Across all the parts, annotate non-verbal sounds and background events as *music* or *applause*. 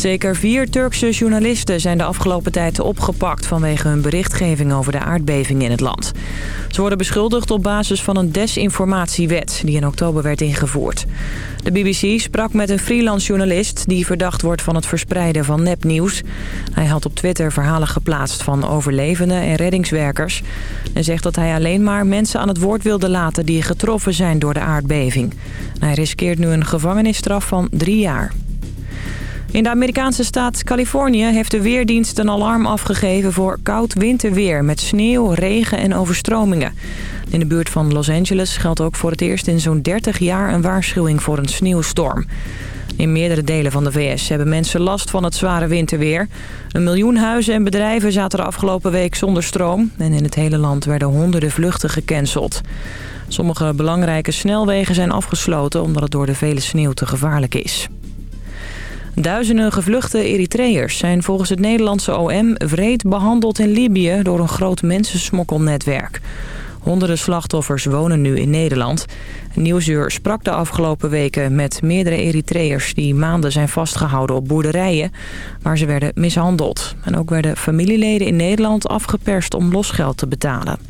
Zeker vier Turkse journalisten zijn de afgelopen tijd opgepakt... vanwege hun berichtgeving over de aardbeving in het land. Ze worden beschuldigd op basis van een desinformatiewet... die in oktober werd ingevoerd. De BBC sprak met een freelance journalist... die verdacht wordt van het verspreiden van nepnieuws. Hij had op Twitter verhalen geplaatst van overlevenden en reddingswerkers... en zegt dat hij alleen maar mensen aan het woord wilde laten... die getroffen zijn door de aardbeving. Hij riskeert nu een gevangenisstraf van drie jaar. In de Amerikaanse staat Californië heeft de Weerdienst een alarm afgegeven voor koud winterweer met sneeuw, regen en overstromingen. In de buurt van Los Angeles geldt ook voor het eerst in zo'n 30 jaar een waarschuwing voor een sneeuwstorm. In meerdere delen van de VS hebben mensen last van het zware winterweer. Een miljoen huizen en bedrijven zaten de afgelopen week zonder stroom. En in het hele land werden honderden vluchten gecanceld. Sommige belangrijke snelwegen zijn afgesloten omdat het door de vele sneeuw te gevaarlijk is. Duizenden gevluchte Eritreërs zijn volgens het Nederlandse OM wreed behandeld in Libië door een groot mensensmokkelnetwerk. Honderden slachtoffers wonen nu in Nederland. Nieuwsuur sprak de afgelopen weken met meerdere Eritreërs die maanden zijn vastgehouden op boerderijen waar ze werden mishandeld. En ook werden familieleden in Nederland afgeperst om losgeld te betalen.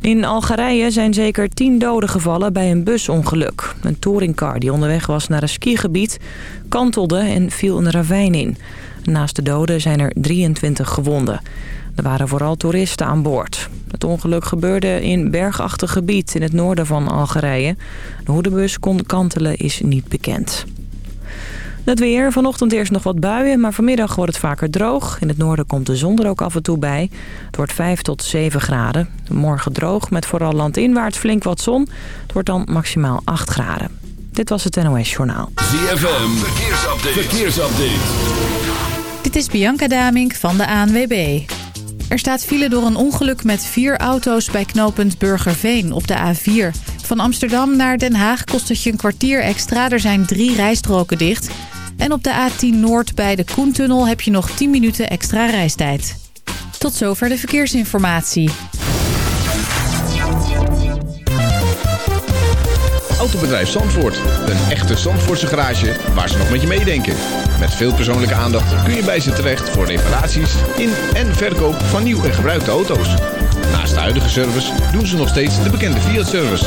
In Algerije zijn zeker tien doden gevallen bij een busongeluk. Een touringcar die onderweg was naar een skigebied kantelde en viel een ravijn in. Naast de doden zijn er 23 gewonden. Er waren vooral toeristen aan boord. Het ongeluk gebeurde in bergachtig gebied in het noorden van Algerije. Hoe de bus kon kantelen is niet bekend. Het weer. Vanochtend eerst nog wat buien, maar vanmiddag wordt het vaker droog. In het noorden komt de zon er ook af en toe bij. Het wordt 5 tot 7 graden. Morgen droog, met vooral landinwaarts flink wat zon. Het wordt dan maximaal 8 graden. Dit was het NOS Journaal. ZFM. Verkeersupdate. Verkeersupdate. Dit is Bianca Damink van de ANWB. Er staat file door een ongeluk met vier auto's bij knooppunt Burgerveen op de A4. Van Amsterdam naar Den Haag kost het je een kwartier extra. Er zijn drie rijstroken dicht. En op de A10 Noord bij de Koentunnel heb je nog 10 minuten extra reistijd. Tot zover de verkeersinformatie. Autobedrijf Zandvoort. Een echte Zandvoortse garage waar ze nog met je meedenken. Met veel persoonlijke aandacht kun je bij ze terecht voor reparaties in en verkoop van nieuw en gebruikte auto's. Naast de huidige service doen ze nog steeds de bekende Fiat-service.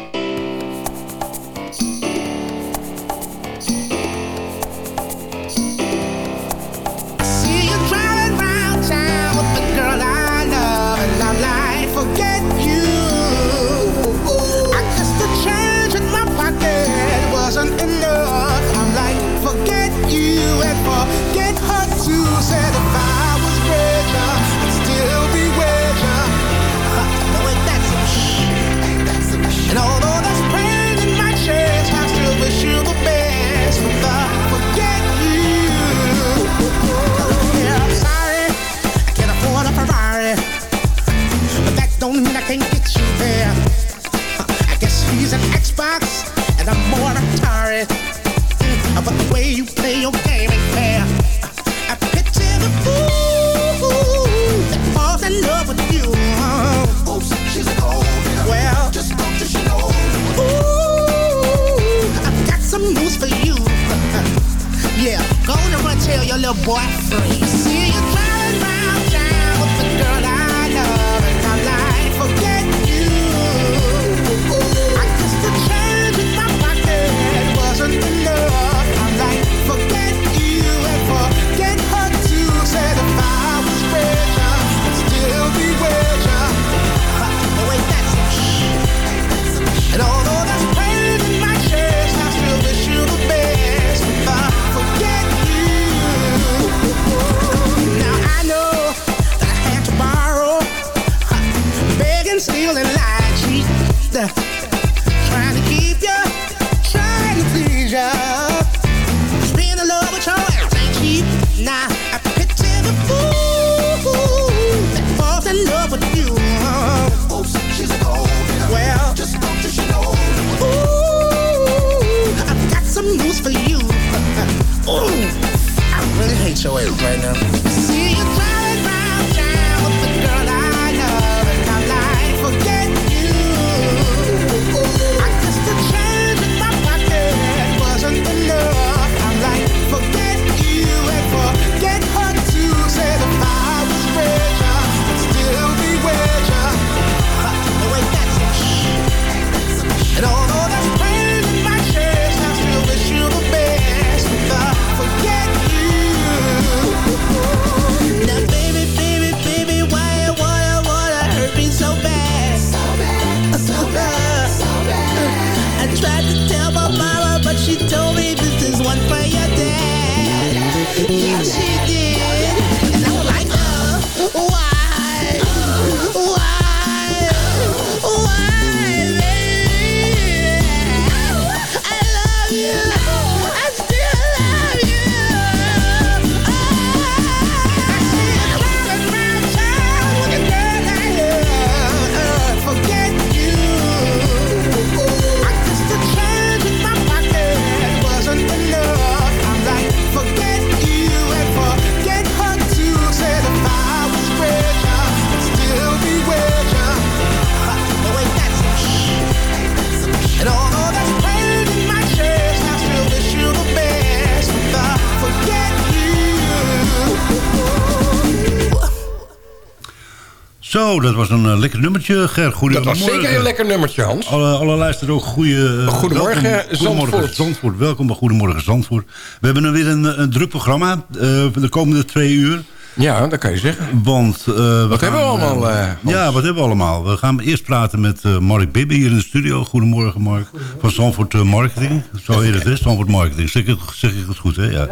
Zo, dat was een eh, lekker nummertje, Ger. Dat was zeker een lekker nummertje, Hans. Alle, alle luisteren ook goede, eh, Goedemorgen, welkom- Zandvoort. Zandvoort. Welkom bij Goedemorgen Zandvoort. We hebben er weer een, een druk programma eh, de komende twee uur. Ja, dat kan je zeggen. Want, eh, we Wat hebben we allemaal, eh, eh, ja, wat hebben we allemaal? We gaan eerst praten met eh, Mark Bibbe hier in de studio. Goedemorgen, Mark. Van eh, Marketing. Zo heet het, hè? Zandvoort Marketing. Zeg ik, zeg ik het goed, hè? Ja.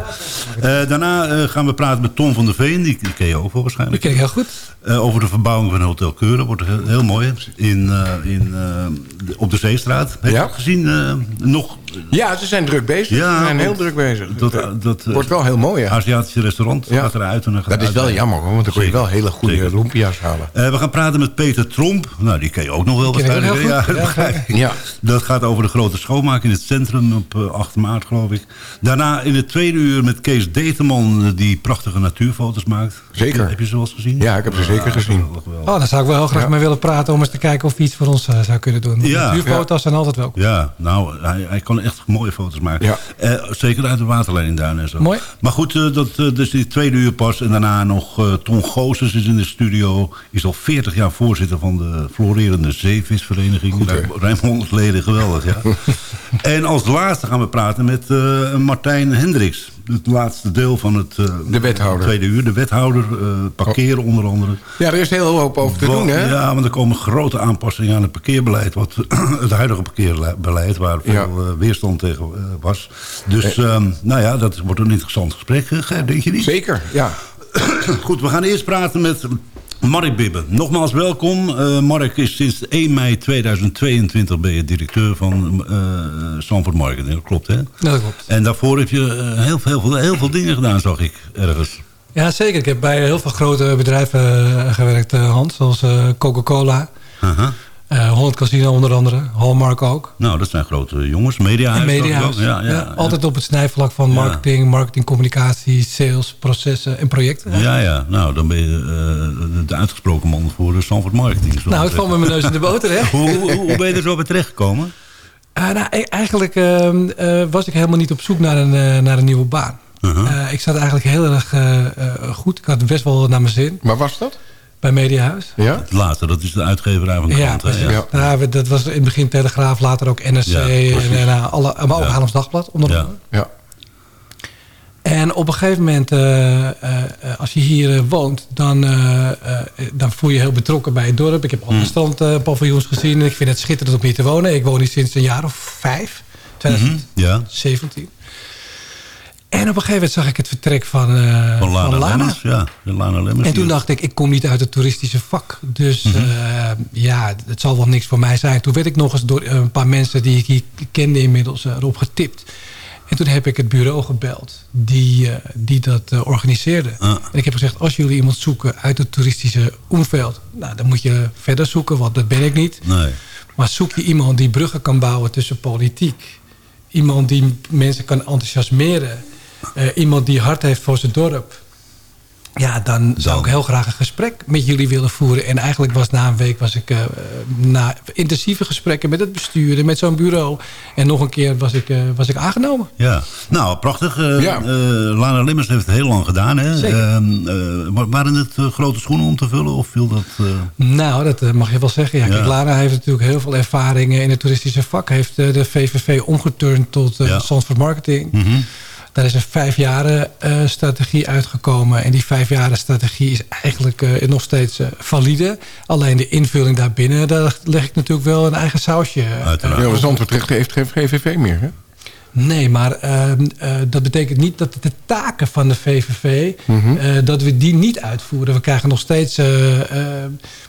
Eh, daarna eh, gaan we praten met Tom van der Veen. Die, die ken je ook wel waarschijnlijk. Dat ken ik heel goed. Eh, over de verbouwing van Hotel Keuren. Wordt heel, heel mooi. In, eh, in, op de Zeestraat. Heb je Ja. gezien? eh, nog? Ja, ze zijn druk bezig. Ja, ze zijn heel druk bezig. Dat, dat, wordt wel heel mooi, ja. Aziatische restaurant Ja. gaat eruit. En dan gaat Dat is wel jammer, hoor, want dan kun je wel hele goede Zeker. roempia's halen. Eh, we gaan praten met Peter Tromp. Nou, die ken je ook nog wel waarschijnlijk. Ja, Ja. Dat gaat over de grote schoonmaak in het centrum op eh, 8 maart, geloof ik. Daarna in het tweede uur met Kees Determan... eh, die prachtige natuurfoto's maakt. Zeker. Heb je ze wel eens gezien? Ja, ik heb ze zeker gezien. Oh, daar zou ik wel heel graag Ja. mee willen praten... om eens te kijken of hij iets voor ons eh, zou kunnen doen. Ja. Natuurfoto's zijn altijd welkom. Ja, nou, hij, hij kan echt mooie foto's maken. Ja. Eh, zeker uit de waterleidingduin en zo. Mooi. Maar goed, eh, dat, eh, dus die tweede uur pas. En daarna nog eh Ton Goossens is in de studio. Is al 40 jaar voorzitter van de florerende zeevisvereniging. Ruim 100 leden, geweldig, ja. *laughs* en als laatste gaan we praten met eh, Martijn Hendricks. Het laatste deel van het eh, De wethouder. tweede uur. De wethouder, parkeren onder andere. Ja, er is heel hoop over te doen, hè? Ja, want er komen grote aanpassingen aan het parkeerbeleid. Wat, *clears throat* het huidige parkeerbeleid, waar veel Ja. weerstand tegen was. Dus, ehm, nou ja, dat wordt een interessant gesprek, denk je niet? Zeker, ja. *coughs* Goed, we gaan eerst praten met Mark Bibbe. Nogmaals welkom. Eh, Mark is sinds 1 mei 2022 ben je directeur van eh Stanford Marketing. Dat klopt, hè? Dat klopt. En daarvoor heb je eh, heel, veel, heel, veel, heel veel dingen gedaan, zag ik ergens. Ja, zeker. Ik heb bij heel veel grote bedrijven gewerkt, Hans. Zoals Coca-Cola, Aha. Eh, Holland Casino onder andere. Hallmark ook. Nou, dat zijn grote jongens. Mediahuis. En zag ik Mediahuis. Ja, ja, Ja, altijd op het snijvlak van Ja. marketing, marketingcommunicatie, sales, processen en projecten. Ja, ja. Nou, dan ben je eh, de uitgesproken man voor de Stanford Marketing. zo Nou, het valt met mijn neus in de boter, hè? *laughs* hoe, hoe, hoe ben je er zo bij terechtgekomen? Eh, nou, e- eigenlijk ehm, eh, was ik helemaal niet op zoek naar een, naar een nieuwe baan. Uh-huh. Eh, ik zat eigenlijk heel erg goed. Ik had best wel naar mijn zin Maar was dat? Bij Mediahuis. Ja? Het laatste, dat is de uitgeverij van de Ja, krant. hè? precies. Ja. Nou, dat was in het begin Telegraaf, later ook NRC Ja, en, precies. en eh, alle, maar ook Ja. Haarlems Dagblad onder Ja. andere. Ja. En op een gegeven moment, eh, als je hier woont, dan, eh, eh, dan voel je je heel betrokken bij het dorp. Ik heb Hmm. alle strandpaviljoens gezien. Ik vind het schitterend om hier te wonen. Ik woon hier sinds een jaar of vijf, 2017. Ja, En op een gegeven moment zag ik het vertrek van, eh, van Lana, van Lana. Lemmens. Ja, Lana Lemmens. En toen dacht ik, ik kom niet uit het toeristische vak. Dus Mhm. eh, ja, het zal wel niks voor mij zijn. Toen werd ik nog eens door eh, een paar mensen die ik hier kende inmiddels erop getipt. En toen heb ik het bureau gebeld die, die dat organiseerde. Ah. En ik heb gezegd, als jullie iemand zoeken uit het toeristische omveld... Nou, dan moet je verder zoeken, want dat ben ik niet. Nee. Maar zoek je iemand die bruggen kan bouwen tussen politiek... iemand die mensen kan enthousiasmeren... eh, iemand die hart heeft voor zijn dorp... Ja, dan zou ik heel graag een gesprek met jullie willen voeren. En eigenlijk was na een week was ik eh, na intensieve gesprekken met het bestuur en met zo'n bureau. En nog een keer was ik, eh, was ik aangenomen. Ja, nou prachtig. Eh, Ja. eh, Lana Limmers heeft het heel lang gedaan. Hè? Zeker. Ehm, eh, wa- waren het grote schoenen om te vullen of viel dat... eh, Nou, dat mag je wel zeggen. Ja, Ja. Kijk, Lara heeft natuurlijk heel veel ervaringen in het toeristische vak. Heeft de VVV omgeturnd tot Ja. Marketing. mhm. Daar is een vijfjaren eh strategie uitgekomen. En die vijfjaren strategie is eigenlijk eh, nog steeds eh, valide. Alleen de invulling daarbinnen, daar leg ik natuurlijk wel een eigen sausje. Uiteraard. Ja, Zandvoort heeft geen GVV meer, hè? Nee, maar ehm, eh, dat betekent niet dat de taken van de VVV... Mhm. eh, dat we die niet uitvoeren. We krijgen nog steeds,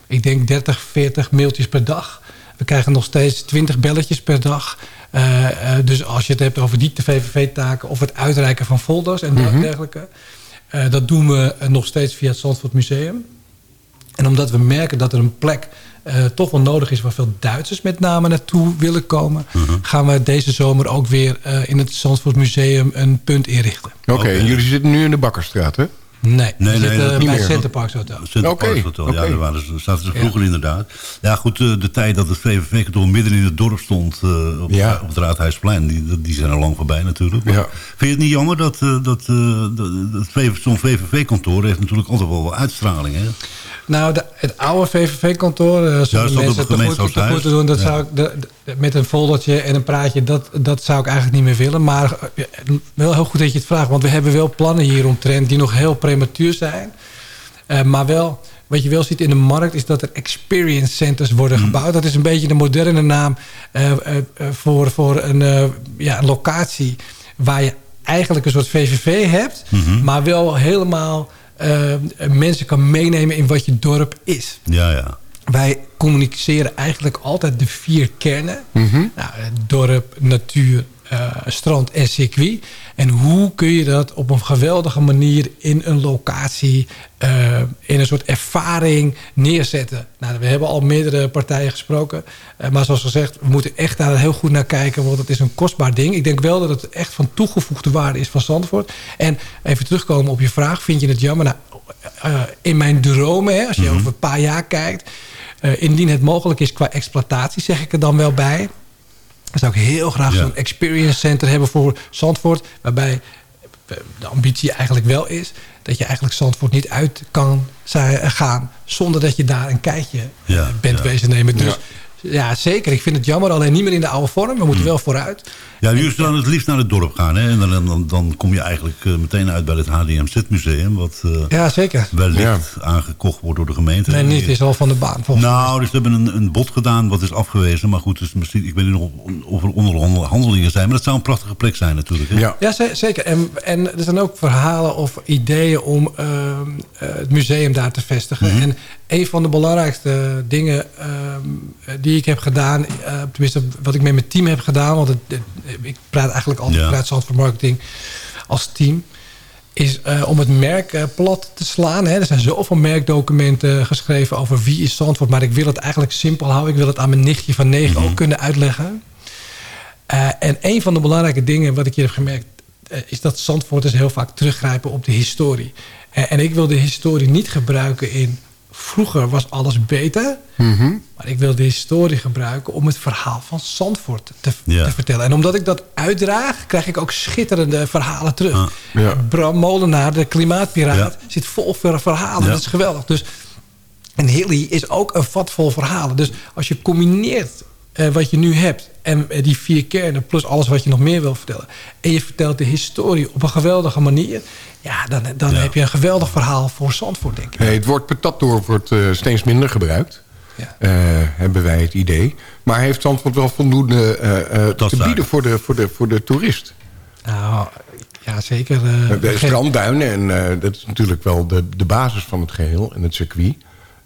ik denk 30, 40 mailtjes per dag. We krijgen nog steeds 20 belletjes per dag. Eh, eh, dus als je het hebt over die VVV-taken... of het uitreiken van folders en Mhm. dergelijke... eh, dat doen we nog steeds via het Zandvoort Museum. En omdat we merken dat er een plek eh, toch wel nodig is... waar veel Duitsers met name naartoe willen komen... Mhm. gaan we deze zomer ook weer eh, in het Zandvoort Museum een punt inrichten. Oké, en jullie zitten nu in de Bakkerstraat, hè? Nee, Nee, nee, zitten dat niet bij meer. Centerparks Hotel. Center Oké, Parks Hotel. Ja, daar waren ze, zaten ze vroeger inderdaad. Ja, goed, eh, de tijd dat het VVV-kantoor midden in het dorp stond... eh, op, Ja. op het Raadhuisplein, die, die zijn al lang voorbij natuurlijk. Maar Ja. Vind je het niet jammer dat, eh, dat, eh, dat, zo'n VVV-kantoor... heeft natuurlijk altijd wel wat uitstraling, hè? Nou, de- het oude VVV-kantoor, uh, op het mensen te goed, te gemeenschapshuis. goed te doen, dat Ja. zou ik, de- de- met een foldertje en een praatje, dat, dat zou ik eigenlijk niet meer willen. Maar eh, wel heel goed dat je het vraagt, want we hebben wel plannen hieromtrent die nog heel prematuur zijn. Eh, maar wel, wat je wel ziet in de markt is dat er experience centers worden Mm. gebouwd. Dat is een beetje de moderne naam eh, eh, eh, voor, voor een, eh, ja, een locatie waar je eigenlijk een soort VVV hebt, Mhm. maar wel helemaal eh, mensen kan meenemen in wat je dorp is. Ja, ja. Wij communiceren eigenlijk altijd de vier kernen. Mhm. Nou, het dorp, natuur, eh, strand en circuit. En hoe kun je dat op een geweldige manier in een locatie... eh, in een soort ervaring neerzetten. Nou, we hebben al meerdere partijen gesproken. Eh, maar zoals gezegd, we moeten echt daar heel goed naar kijken. Want het is een kostbaar ding. Ik denk wel dat het echt van toegevoegde waarde is van Zandvoort. En even terugkomen op je vraag. Vind je het jammer? Nou, eh, in mijn dromen, hè, als je over een paar jaar kijkt... eh, indien het mogelijk is qua exploitatie, zeg ik er dan wel bij... dan zou ik heel graag Ja. zo'n experience center hebben voor Zandvoort... waarbij eh, de ambitie eigenlijk wel is... dat je eigenlijk Zandvoort niet uit kan zi- gaan... zonder dat je daar een kijkje eh, Ja, bent ja. wezen nemen. Dus ja. zeker. Ik vind het jammer. Alleen niet meer in de oude vorm. We moeten wel vooruit. Ja, nu zou het liefst naar het dorp gaan. Hè? En dan, dan, dan kom je eigenlijk eh, meteen uit bij het HDMZ-museum... wat eh, Ja, zeker. wellicht aangekocht wordt door de gemeente. Nee, niet. Het is al van de baan volgens mij. Nou, dus ze hebben een, een bod gedaan wat is afgewezen. Maar goed, dus misschien, ik weet niet nog of er onderhandelingen zijn. Maar dat zou een prachtige plek zijn natuurlijk. Hè? Ja. Ja, ze- zeker. En, en er zijn ook verhalen of ideeën om ehm, eh, het museum daar te vestigen. Mhm. En een van de belangrijkste dingen ehm, eh, die ik heb gedaan... eh, tenminste wat ik met mijn team heb gedaan... want het, het- ik praat eigenlijk altijd Ja. Zandvoort Marketing als team... is eh, om het merk eh, plat te slaan. Hè. Er zijn zoveel merkdocumenten geschreven over wie is Zandvoort... maar ik wil het eigenlijk simpel houden. Ik wil het aan mijn nichtje van negen Mhm. ook kunnen uitleggen. En een van de belangrijke dingen wat ik hier heb gemerkt... is dat Zandvoorters heel vaak teruggrijpen op de historie. En ik wil de historie niet gebruiken in... vroeger was alles beter... Mhm. maar ik wil de historie gebruiken om het verhaal van Zandvoort te, Ja. te vertellen. En omdat ik dat uitdraag, krijg ik ook schitterende verhalen terug. Ah. Ja. Bram Molenaar, de klimaatpiraat, Ja. zit vol ver- verhalen. Dat is geweldig. Dus, en Hilly is ook een vat vol verhalen. Dus als je combineert eh, wat je nu hebt... en eh, die vier kernen plus alles wat je nog meer wil vertellen... en je vertelt de historie op een geweldige manier... ja, dan, dan Ja. heb je een geweldig verhaal voor Zandvoort, denk ik. Hey, het woord patatdorp wordt eh, steeds minder gebruikt. Ja. Eh, hebben wij het idee. Maar heeft Zandvoort wel voldoende eh, eh, te bieden voor de, voor, de, voor de toerist? Nou, ja, zeker. eh, de strandduinen, en eh, dat is natuurlijk wel de, de basis van het geheel en het circuit.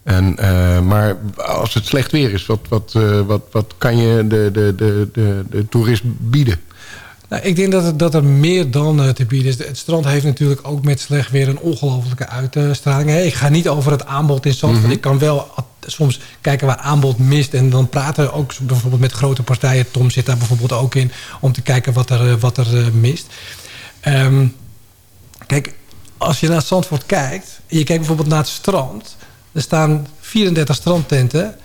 En, eh, maar als het slecht weer is, wat, wat, eh, wat, wat kan je de, de, de, de, de toerist bieden? Nou, ik denk dat, het, dat er meer dan eh, te bieden is. Het strand heeft natuurlijk ook met slecht weer een ongelofelijke uitstraling. Ik ga niet over het aanbod in Zandvoort. Ik kan wel soms kijken waar aanbod mist. En dan praten we ook bijvoorbeeld met grote partijen. Tom zit daar bijvoorbeeld ook in. Om te kijken wat er, wat er mist. Ehm, Kijk, als je naar Zandvoort kijkt... en je kijkt bijvoorbeeld naar het strand... er staan 34 strandtenten...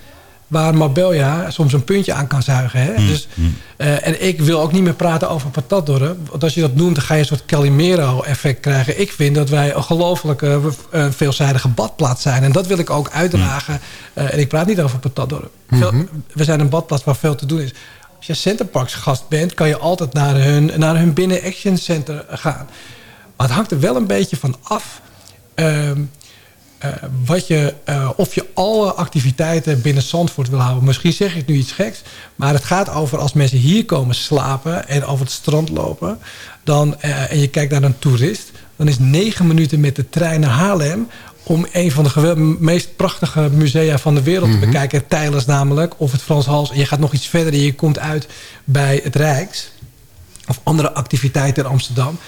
waar Marbella soms een puntje aan kan zuigen. Hè? Dus, eh, en ik wil ook niet meer praten over patatdorp. Want als je dat noemt, dan ga je een soort Calimero-effect krijgen. Ik vind dat wij een gelooflijke eh, veelzijdige badplaats zijn. En dat wil ik ook uitdragen. Eh, en ik praat niet over patatdorp. Veel- We zijn een badplaats waar veel te doen is. Als je Centerparks gast bent, kan je altijd naar hun, naar hun binnen Action Center gaan. Maar het hangt er wel een beetje van af... ehm, eh, wat je, eh, of je alle activiteiten binnen Zandvoort wil houden. Misschien zeg ik nu iets geks. Maar het gaat over als mensen hier komen slapen... en over het strand lopen... Dan, eh, en je kijkt naar een toerist... dan is negen minuten met de trein naar Haarlem... om een van de meest prachtige musea van de wereld te bekijken. Tijlers namelijk, of het Frans Hals. En je gaat nog iets verder en je komt uit bij het Rijks of andere activiteiten in Amsterdam.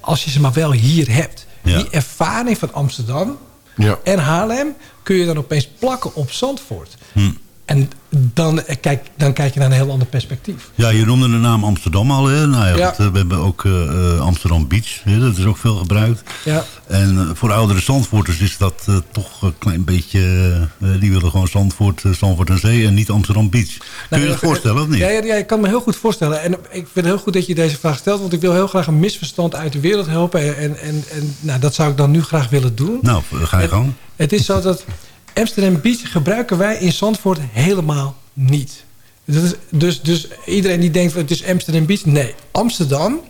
Als je ze maar wel hier hebt. Ja. Die ervaring van Amsterdam Ja. en Haarlem... kun je dan opeens plakken op Zandvoort. Hm. En dan, eh, kijk, dan kijk je naar een heel ander perspectief. Ja, je noemde de naam Amsterdam al. Hè? Nou ja, eh, we hebben ook eh, Amsterdam Beach. Hè? Dat is ook veel gebruikt. Ja. En voor oudere Zandvoorters is dat toch een klein beetje... die willen gewoon Zandvoort, Zandvoort en Zee en niet Amsterdam Beach. Kun je Nou, je dat voorstellen of niet? Ja, ja, ja, ik kan me heel goed voorstellen. En ik vind het heel goed dat je deze vraag stelt. Want ik wil heel graag een misverstand uit de wereld helpen. En, en, en nou, dat zou ik dan nu graag willen doen. Nou, ga je gang. Het is zo dat Amsterdam Beach gebruiken wij in Zandvoort helemaal niet. Dat is, dus, dus iedereen die denkt het is Amsterdam Beach. Nee, Amsterdam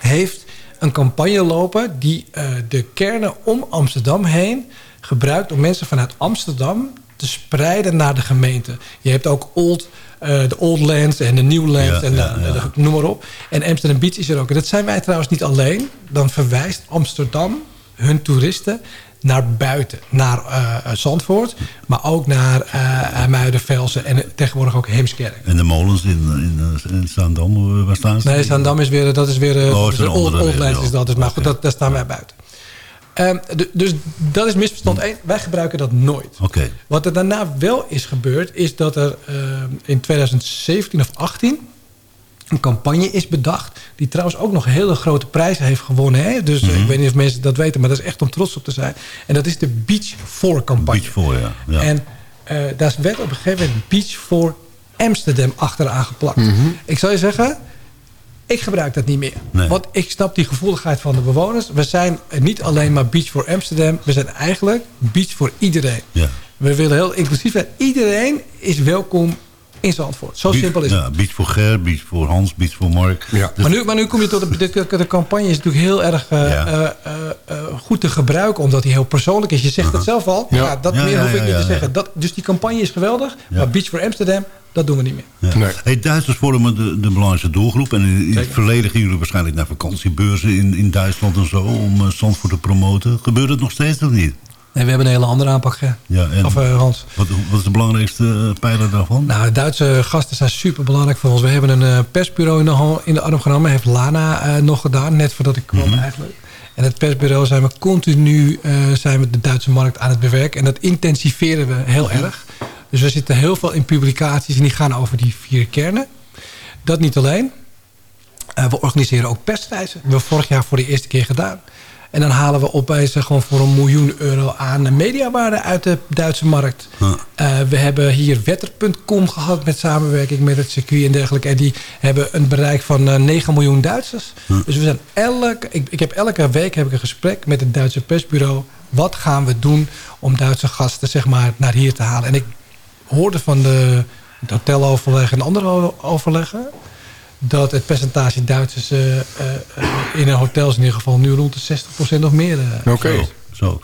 heeft een campagne lopen... die eh, de kernen om Amsterdam heen gebruikt... om mensen vanuit Amsterdam te spreiden naar de gemeente. Je hebt ook Old, eh, de Old Lands en de New Lands Ja, en ja, de- ja. de- noem maar op. En Amsterdam Beach is er ook. En dat zijn wij trouwens niet alleen. Dan verwijst Amsterdam hun toeristen naar buiten. Naar eh, Zandvoort, maar ook naar eh IJmuiden, Velsen en tegenwoordig ook Heemskerk. En de molens in, in, eh, in Zaandam, eh, waar staan ze? Nee, Zaandam is weer, dat is weer eh, Oh, dat is is een Old, Old dat. Dus, maar goed, dat, daar staan wij buiten. Ehm, dus dat is misverstand 1. Wij gebruiken dat nooit. Oké. Wat er daarna wel is gebeurd, is dat er ehm, in 2017 of 18 een campagne is bedacht. Die trouwens ook nog hele grote prijzen heeft gewonnen. Hè? Dus eh, ik weet niet of mensen dat weten, maar dat is echt om trots op te zijn. En dat is de Beach for campagne. Beach voor, ja. ja. En eh, daar werd op een gegeven moment Beach for Amsterdam achteraan geplakt. Ik zal je zeggen, ik gebruik dat niet meer. Nee. Want ik snap die gevoeligheid van de bewoners. We zijn niet alleen maar Beach for Amsterdam. We zijn eigenlijk Beach voor iedereen. ja. We willen heel inclusief zijn. Iedereen is welkom in Zandvoort. Zo Beach- simpel is ja, het. Beach voor Ger, Beach voor Hans, Beach voor Mark. Ja. Dus- Maar nu, maar nu kom je tot de, de, de campagne is natuurlijk heel erg eh, Ja. eh, eh, goed te gebruiken. Omdat die heel persoonlijk is. Je zegt het zelf al. Ja. Ja. dat Ja, meer ja, hoef ik niet ja, te ja. zeggen. Dat, dus die campagne is geweldig. Ja. Maar Beach for Amsterdam, dat doen we niet meer. Ja. Nee. Hey, Duitsers vormen de, de belangrijkste doelgroep. En in, in het verleden gingen jullie waarschijnlijk naar vakantiebeurzen in, in Duitsland en zo... om Zandvoort te promoten. Gebeurt het nog steeds of niet? Nee, we hebben een hele andere aanpak. Ja, en Of eh, Hans. wat, wat is de belangrijkste eh, pijler daarvan? Nou, de Duitse gasten zijn super belangrijk voor ons. We hebben een eh, persbureau in de, in de arm genomen. Heeft Lana nog gedaan, net voordat ik kwam eigenlijk. En het persbureau zijn we continu zijn we de Duitse markt aan het bewerken. En dat intensiveren we heel erg. Dus we zitten heel veel in publicaties en die gaan over die vier kernen. Dat niet alleen. We organiseren ook persreizen. Dat hebben we vorig jaar voor de eerste keer gedaan. En dan halen we opeens eh, gewoon voor een miljoen euro aan mediawaarde uit de Duitse markt. Huh. Eh, we hebben hier wetter.com gehad met samenwerking met het circuit en dergelijke. En die hebben een bereik van eh, 9 miljoen Duitsers. Dus we zijn elke, ik, ik heb elke week heb ik een gesprek met het Duitse persbureau. Wat gaan we doen om Duitse gasten zeg maar, naar hier te halen? En ik hoorde van de, het hoteloverleg en andere overleggen... dat het percentage Duitsers eh, eh, in een hotel is in ieder geval nu rond de 60% of meer. eh, Oké. Zo. Zo.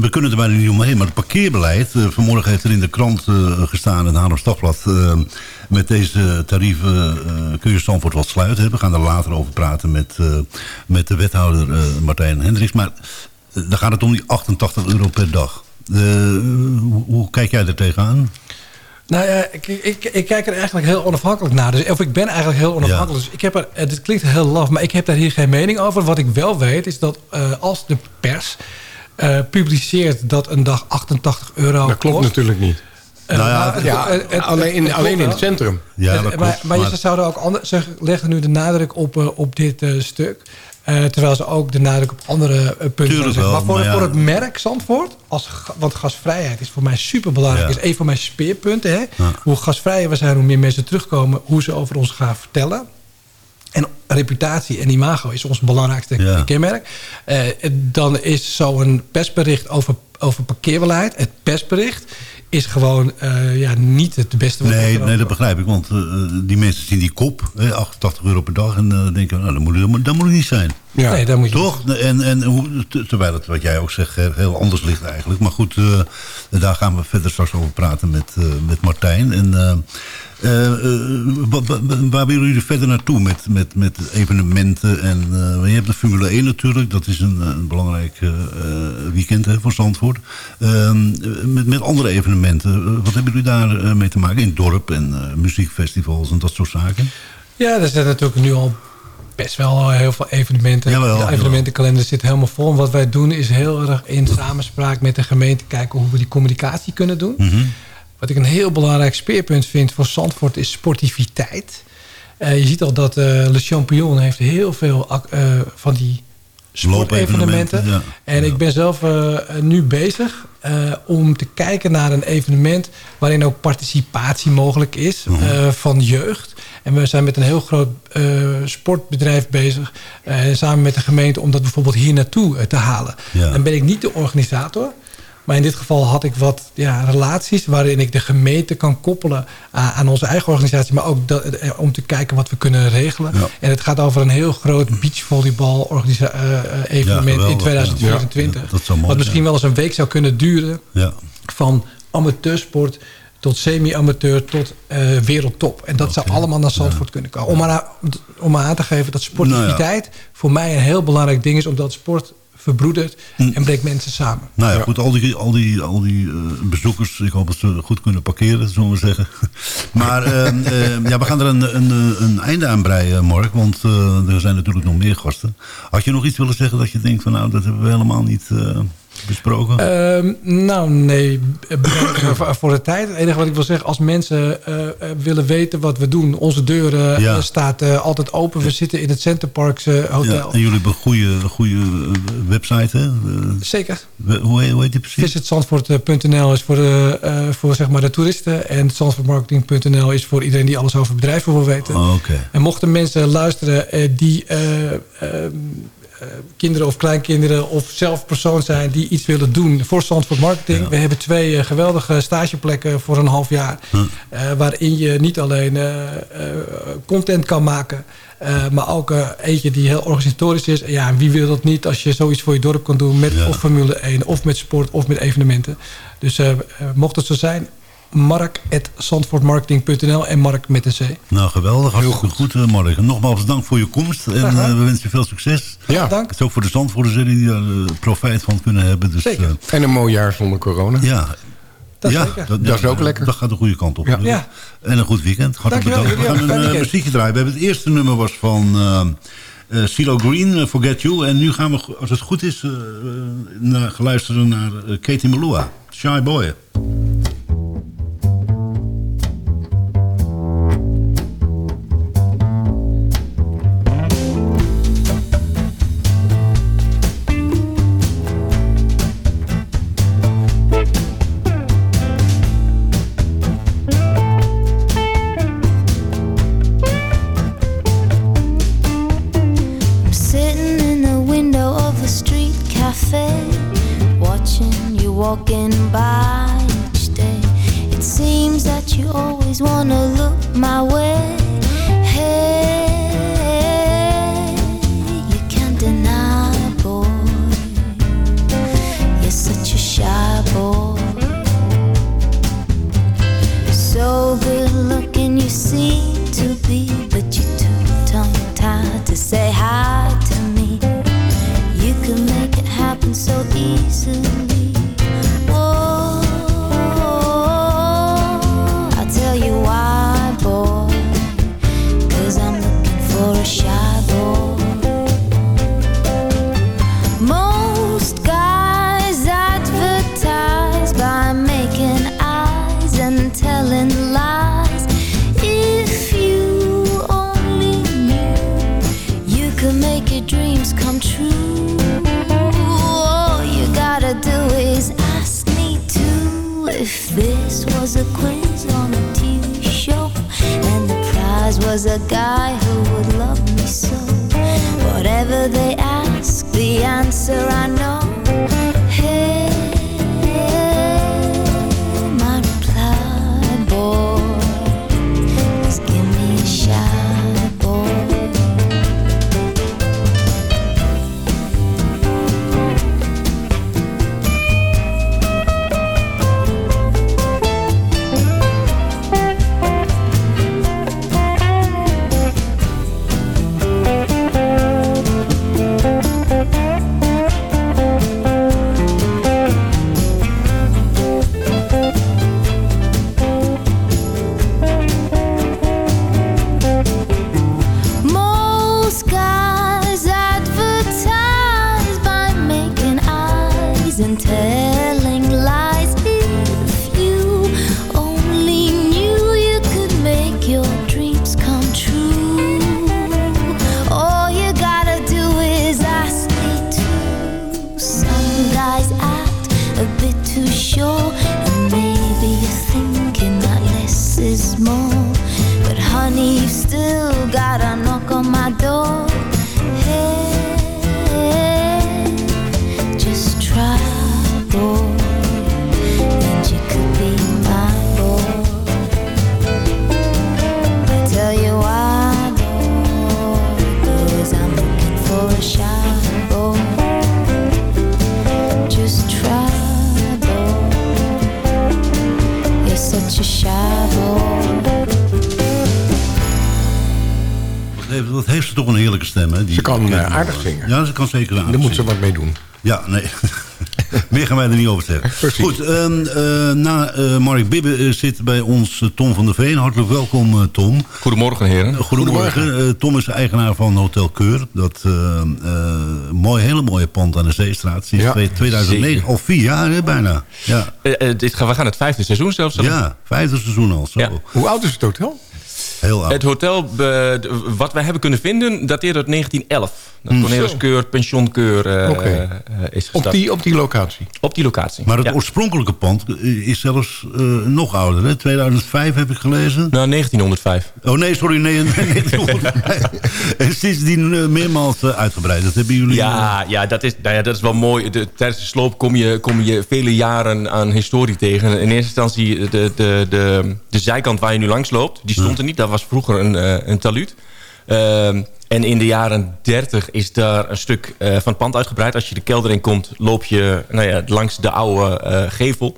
We kunnen er bijna niet omheen, maar het parkeerbeleid... vanmorgen heeft er in de krant gestaan, in Haarlem Stadblad... met deze tarieven kun je Zandvoort wat sluiten. We gaan er later over praten met, met de wethouder Martijn Hendricks. Maar dan gaat het om die 88 euro per dag. Hoe, hoe kijk jij er tegenaan? Nou ja, ik, ik, ik kijk er eigenlijk heel onafhankelijk naar. Dus, of ik ben eigenlijk heel onafhankelijk. Dus ik heb er, het klinkt heel laf, maar ik heb daar hier geen mening over. Wat ik wel weet is dat eh, als de pers eh, publiceert dat een dag 88 euro Dat klopt kost, natuurlijk niet. eh, Nou ja, het- Ja, het- het- alleen, in, het alleen in het centrum. Ja, maar, maar, maar- ze zouden ook anders. Ze leggen nu de nadruk op, eh, op dit eh, stuk. Eh, terwijl ze ook de nadruk op andere eh, punten Tuurlijk wel, Maar voor, maar ja. voor het merk Zandvoort, als, want gasvrijheid is voor mij super belangrijk. Ja. is een van mijn speerpunten. Hè? Ja. Hoe gasvrijer we zijn, hoe meer mensen terugkomen, hoe ze over ons gaan vertellen. En reputatie en imago is ons belangrijkste kenmerk. Eh, dan is zo'n persbericht over, over parkeerbeleid, het persbericht, is gewoon eh, ja, niet het beste wat Nee, nee, dat begrijp ik. Want eh, die mensen zien die kop, hè, 88 euro per dag. En eh, denken, nou, dat moet, dat moet, dat moet het niet zijn. Ja. Nee, daar moet je Toch? En, en hoe, terwijl het, wat jij ook zegt, heel anders ligt eigenlijk. Maar goed, eh, daar gaan we verder straks over praten met, eh, met Martijn. En, eh, wa- wa- wa- waar willen jullie verder naartoe met, met, met evenementen? En, je hebt de Formule 1 natuurlijk. Dat is een, een belangrijk weekend hè, voor Zandvoort. Ehm, met, met andere evenementen. wat hebben jullie daar mee te maken? In het dorp en muziekfestivals en dat soort zaken? Ja, er zijn natuurlijk nu al best wel heel veel evenementen. Jawel, de evenementenkalender zit helemaal vol. En wat wij doen is heel erg in samenspraak met de gemeente... kijken hoe we die communicatie kunnen doen. Mhm. Wat ik een heel belangrijk speerpunt vind voor Zandvoort is sportiviteit. Eh, je ziet al dat eh, Le Champion heeft heel veel eh, van die sportevenementen. Ja. En Ja. ik ben zelf eh, nu bezig eh, om te kijken naar een evenement... waarin ook participatie mogelijk is Mhm. eh, van jeugd. En we zijn met een heel groot eh, sportbedrijf bezig... eh, samen met de gemeente om dat bijvoorbeeld hier naartoe eh, te halen. Ja. Dan ben ik niet de organisator... Maar in dit geval had ik wat ja, relaties waarin ik de gemeente kan koppelen aan, aan onze eigen organisatie. Maar ook dat, om te kijken wat we kunnen regelen. Ja. En het gaat over een heel groot beachvolleybal organisa- evenement geweldig, in ja. 2024. Ja, dat zou mooi wat misschien wel eens een week zou kunnen duren. Ja. Van amateursport tot semi-amateur tot eh, wereldtop. En dat zou allemaal naar Zandvoort kunnen komen. Om maar, aan, om maar aan te geven dat sportiviteit voor mij een heel belangrijk ding is. Omdat sport verbroedert en brengt mensen samen. Nou ja, goed, al die, al die, al die eh, bezoekers, ik hoop dat ze goed kunnen parkeren, zullen we zeggen. *laughs* Maar ehm, ehm, ja, we gaan er een, een, eh, een einde aan breien, Mark, want eh, er zijn natuurlijk nog meer gasten. Had je nog iets willen zeggen dat je denkt van nou, dat hebben we helemaal niet eh, besproken? Ehm, nou, nee. Bedankt voor, de tijd. Het enige wat ik wil zeggen, als mensen eh, eh, willen weten wat we doen. Onze deur eh, Ja. staat eh, altijd open. We zitten in het Centerparks eh, Hotel. ja, en jullie hebben een goede, goede eh, website, hè? Eh, Zeker. hoe, heet- hoe heet die precies? Visitzandvoort.nl is voor, de, eh, voor zeg maar de toeristen. En zandvoortmarketing.nl is voor iedereen die alles over bedrijven wil weten. Oh, Oké. En mochten mensen luisteren eh, die eh, ehm, eh, kinderen of kleinkinderen of zelf persoon zijn die iets willen doen voor Zandvoort Marketing. Ja. We hebben twee eh, geweldige stageplekken voor een half jaar. eh, waarin je niet alleen eh, eh, content kan maken. eh, maar ook eh, eentje die heel organisatorisch is. En ja, en wie wil dat niet als je zoiets voor je dorp kan doen met Ja. of Formule 1 of met sport of met evenementen. Dus eh, eh, mocht het zo zijn, mark.zandvoortmarketing.nl en Mark met een C. Nou, geweldig. Hartstikke goed, eh, Mark. En nogmaals dank voor je komst. En eh, we wensen je veel succes. Ja, Dank. Het is ook voor de Zandvoorters die daar eh, profijt van kunnen hebben. Dus, Zeker. eh, en een mooi jaar zonder corona. ja, Dat ja. Dat is ook lekker. Dat gaat de goede kant op. Ja. Ja. En een goed weekend. Hartelijk Dankjewel, bedankt. We gaan een muziekje draaien. We hebben het eerste nummer was van eh eh, CeeLo Green, Forget You. En nu gaan we, als het goed is, naar, luisteren naar Katie Melua. Shy Boy. Telling Wat heeft, ze toch een heerlijke stem, hè? Die, Ze kan, eh, aardig zingen. Ja, ze kan zeker aardig Daar moet ze wat mee doen. Ja, nee. *laughs* Meer gaan wij er niet over zeggen. *laughs* Precies. Goed, ehm, eh, na eh, Mark Bibbe zit bij ons Tom van der Veen. Hartelijk welkom, eh, Tom. Goedemorgen heren. Goedemorgen. Eh, Tom is de eigenaar van Hotel Keur. Dat mooi, hele mooie pand aan de Zeestraat. Sinds Ja, twee- 2009, zeker. al vier jaar hè, bijna. Ja, dit, we gaan het vijfde seizoen zelfs. ja vijfde seizoen al. Zo. Ja. Hoe oud is het hotel? Heel oud. Het hotel, wat wij hebben kunnen vinden, dateert uit 1911. Dat Corneliskeur, pensionkeur eh, Oké. eh, is Op gestart. die, op die locatie? Op die locatie. Maar het Ja. oorspronkelijke pand eh, is zelfs eh, nog ouder. Hè? 2005 heb ik gelezen. Nou, 1905. Oh nee, sorry, nee, nee, 1905. En sindsdien eh, meermaals eh, uitgebreid. Dat hebben jullie... Ja, ja, dat is, nou ja, dat is wel mooi. De, tijdens de sloop kom je, kom je vele jaren aan historie tegen. In eerste instantie de, de, de, de zijkant waar je nu langs loopt. Die stond er niet. Was vroeger een, eh, een taluut. Ehm, en in de jaren 30 is daar een stuk eh, van het pand uitgebreid. Als je de kelder in komt, loop je nou ja, langs de oude eh, gevel.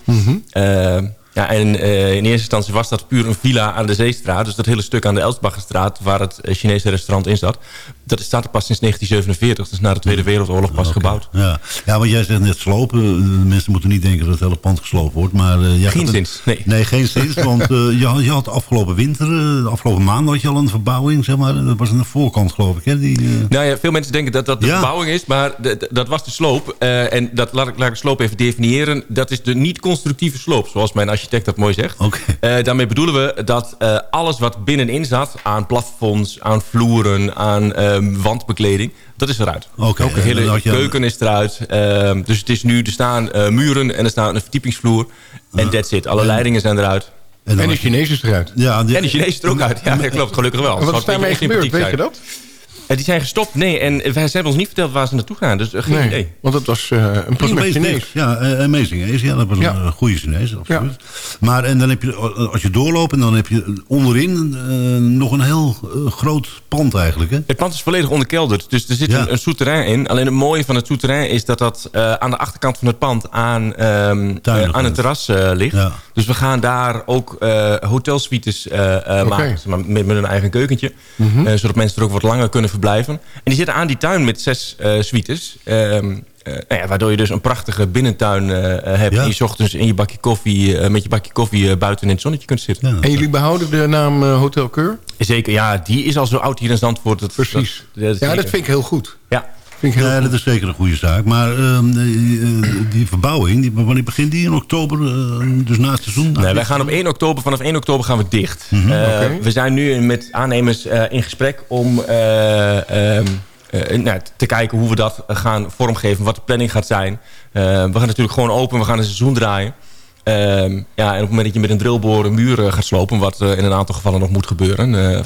Ehm, ja, en eh, in eerste instantie was dat puur een villa aan de Zeestraat. Dus dat hele stuk aan de Elsbachstraat waar het eh, Chinese restaurant in zat. Dat staat er pas sinds 1947. Dus na de Tweede Wereldoorlog pas gebouwd. Ja. ja, want jij zegt net slopen. De mensen moeten niet denken dat het hele pand gesloopt wordt. Maar, eh, jij Geen zins, nee. Nee, geen zins. *laughs* Want eh, je, had, je had afgelopen winter, eh, de afgelopen maand had je al een verbouwing. Zeg maar. Dat was aan de voorkant geloof ik. Hè? Die, eh, Nou ja, veel mensen denken dat dat de Ja. verbouwing is, maar dat was de sloop. Eh, en dat laat ik, laat ik sloop even definiëren. Dat is de niet-constructieve sloop, zoals mijn architect dat mooi zegt. Oké. Eh, daarmee bedoelen we dat eh, alles wat binnenin zat... aan plafonds, aan vloeren, aan ehm, wandbekleding... dat is eruit. Oké, De en dan hele keuken is eruit. Ehm, dus het is nu, er staan eh, muren en er staat een vertiepingsvloer. En that's it. Alle leidingen zijn eruit. En de Chinees is eruit. ja, die- En de Chinees er ook uit. Ja, dat klopt. Gelukkig wel. Wat is daarmee gebeurd, weet je dat? Eh, die zijn gestopt. Nee, en wij- ze hebben ons niet verteld waar ze naartoe gaan. Dus eh, geen idee. want het was eh, een een Chinees. Chinees. Ja, eh, amazing Ace. Ja, dat was Ja. een goede Chinees, absoluut. Maar en dan heb je, als je doorloopt, en dan heb je onderin eh, nog een heel groot pand eigenlijk. Hè? Het pand is volledig onderkelderd. Dus er zit Ja. een, een souterrain in. Alleen het mooie van het souterrain is dat dat eh, aan de achterkant van het pand aan, ehm, eh, aan is. terras eh, ligt. Ja. Dus we gaan daar ook eh hotelsuites eh, eh, maken. Zeg maar, met, met een eigen keukentje. Mhm. Eh, zodat mensen er ook wat langer kunnen verblijven. En die zitten aan die tuin met zes eh suites. Ehm, eh, nou ja, waardoor je dus een prachtige binnentuin eh, eh, hebt. Ja. En je 's ochtends in je bakje koffie, eh, met je bakje koffie buiten in het zonnetje kunt zitten. Ja. En jullie behouden de naam eh, Hotel Keur? Zeker, ja, die is al zo oud hier in Zandvoort. Dat, Precies. Dat, dat- ja, dat vind ik heel goed. Ja. Vind ik heel Ja, goed. dat is zeker een goede zaak. Maar ehm, eh, eh, die verbouwing, die, wanneer begint die? In oktober, eh, dus na het seizoen? Nee, wij gaan op 1 oktober, vanaf 1 oktober gaan we dicht. Mhm. Eh. We zijn nu met aannemers eh, in gesprek om eh, ehm, eh, nou, te kijken hoe we dat gaan vormgeven. Wat de planning gaat zijn. Eh, we gaan natuurlijk gewoon open, we gaan een seizoen draaien. Ehm, ja, en op het moment dat je met een drillboor een muur eh, gaat slopen... wat eh, in een aantal gevallen nog moet gebeuren... eh, eh,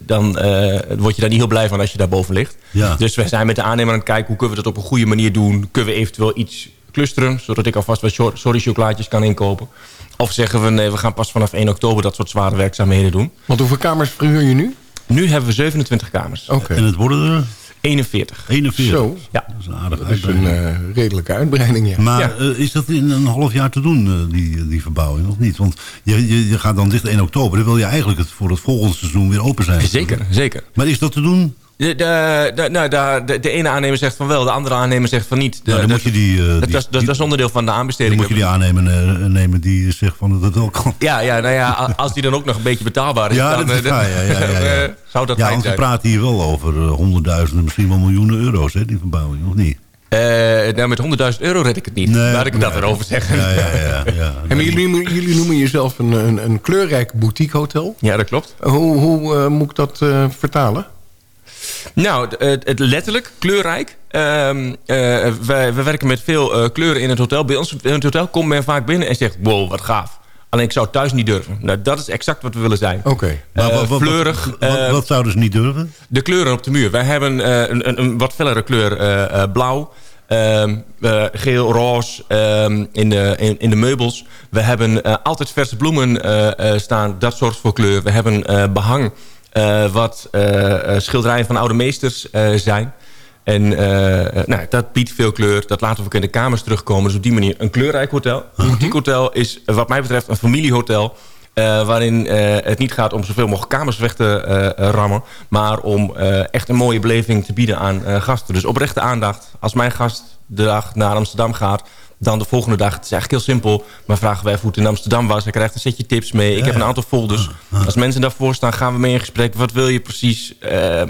dan eh, word je daar niet heel blij van als je daar boven ligt. Ja. Dus wij zijn met de aannemer aan het kijken... hoe kunnen we dat op een goede manier doen? Kunnen we eventueel iets clusteren... zodat ik alvast wat sorry chocolaatjes kan inkopen? Of zeggen we nee, we gaan pas vanaf 1 oktober... dat soort zware werkzaamheden doen? Want hoeveel kamers verhuur je nu? Nu hebben we 27 kamers. Oké. En het worden er 41. 41. Zo. Ja. Dat is een aardige Dat is een uitbreiding. eh, redelijke uitbreiding, ja. Maar Ja. eh, is dat in een half jaar te doen, eh, die, die verbouwing, of niet? Want je, je, je gaat dan dicht 1 oktober. Dan wil je eigenlijk het voor het volgende seizoen weer open zijn. Zeker, zeker. Maar is dat te doen? De, de, de, nou, de, de, ene aannemer zegt van wel, de andere aannemer zegt van niet. De, Nou, dan dat- moet je die, eh, dat, die- dat, dat, dat is onderdeel van de Dan aanbesteding. moet je die aannemer eh, nemen die zegt van dat het wel kan. Ja, ja, nou ja, als die dan ook nog een beetje betaalbaar is, Ja, dan dat is eh, ja, ja, ja, ja. *laughs* zou dat ja, fijn want we zijn. praten hier wel over honderdduizenden, misschien wel miljoenen euro's, hè, die verbouwing, of niet? Eh, nou, met 100.000 euro red ik het niet. Nee, Laat ik dat nee. erover zeggen. Ja, ja, ja. *laughs* ja. En maar jullie, noemen- jullie noemen jezelf een, een, een kleurrijk boutiquehotel. Ja, dat klopt. Hoe, hoe eh, moet ik dat eh, vertalen? Nou, het, het letterlijk, kleurrijk. Ehm, eh, wij, we werken met veel eh, kleuren in het hotel. Bij ons in het hotel komt men vaak binnen en zegt... wow, wat gaaf. Alleen ik zou thuis niet durven. Nou, dat is exact wat we willen zijn. Oké. Maar Eh, wat- wat- fleurig. Wat, zouden ze niet durven? De kleuren op de muur. Wij hebben een, een, een wat fellere kleur blauw. ehm, eh, geel, roze ehm, in, de, in, in de meubels. We hebben altijd verse bloemen staan. Dat soort voor kleur. We hebben eh, behang. Eh, wat eh, eh, schilderijen van oude meesters zijn. En nou, dat biedt veel kleur. Dat laten we ook in de kamers terugkomen. Dus op die manier een kleurrijk hotel. Een boutique hotel is wat mij betreft een familiehotel. eh, waarin het niet gaat om zoveel mogelijk kamers weg te eh, rammen. Maar om echt een mooie beleving te bieden aan gasten. Dus oprechte aandacht. Als mijn gast de dag naar Amsterdam gaat... dan de volgende dag, het is eigenlijk heel simpel... maar vragen wij hoe het in Amsterdam was. Hij krijgt een setje tips mee. Ik heb een aantal folders. Als mensen daarvoor staan, gaan we mee in gesprek. Wat wil je precies? Eh, eh,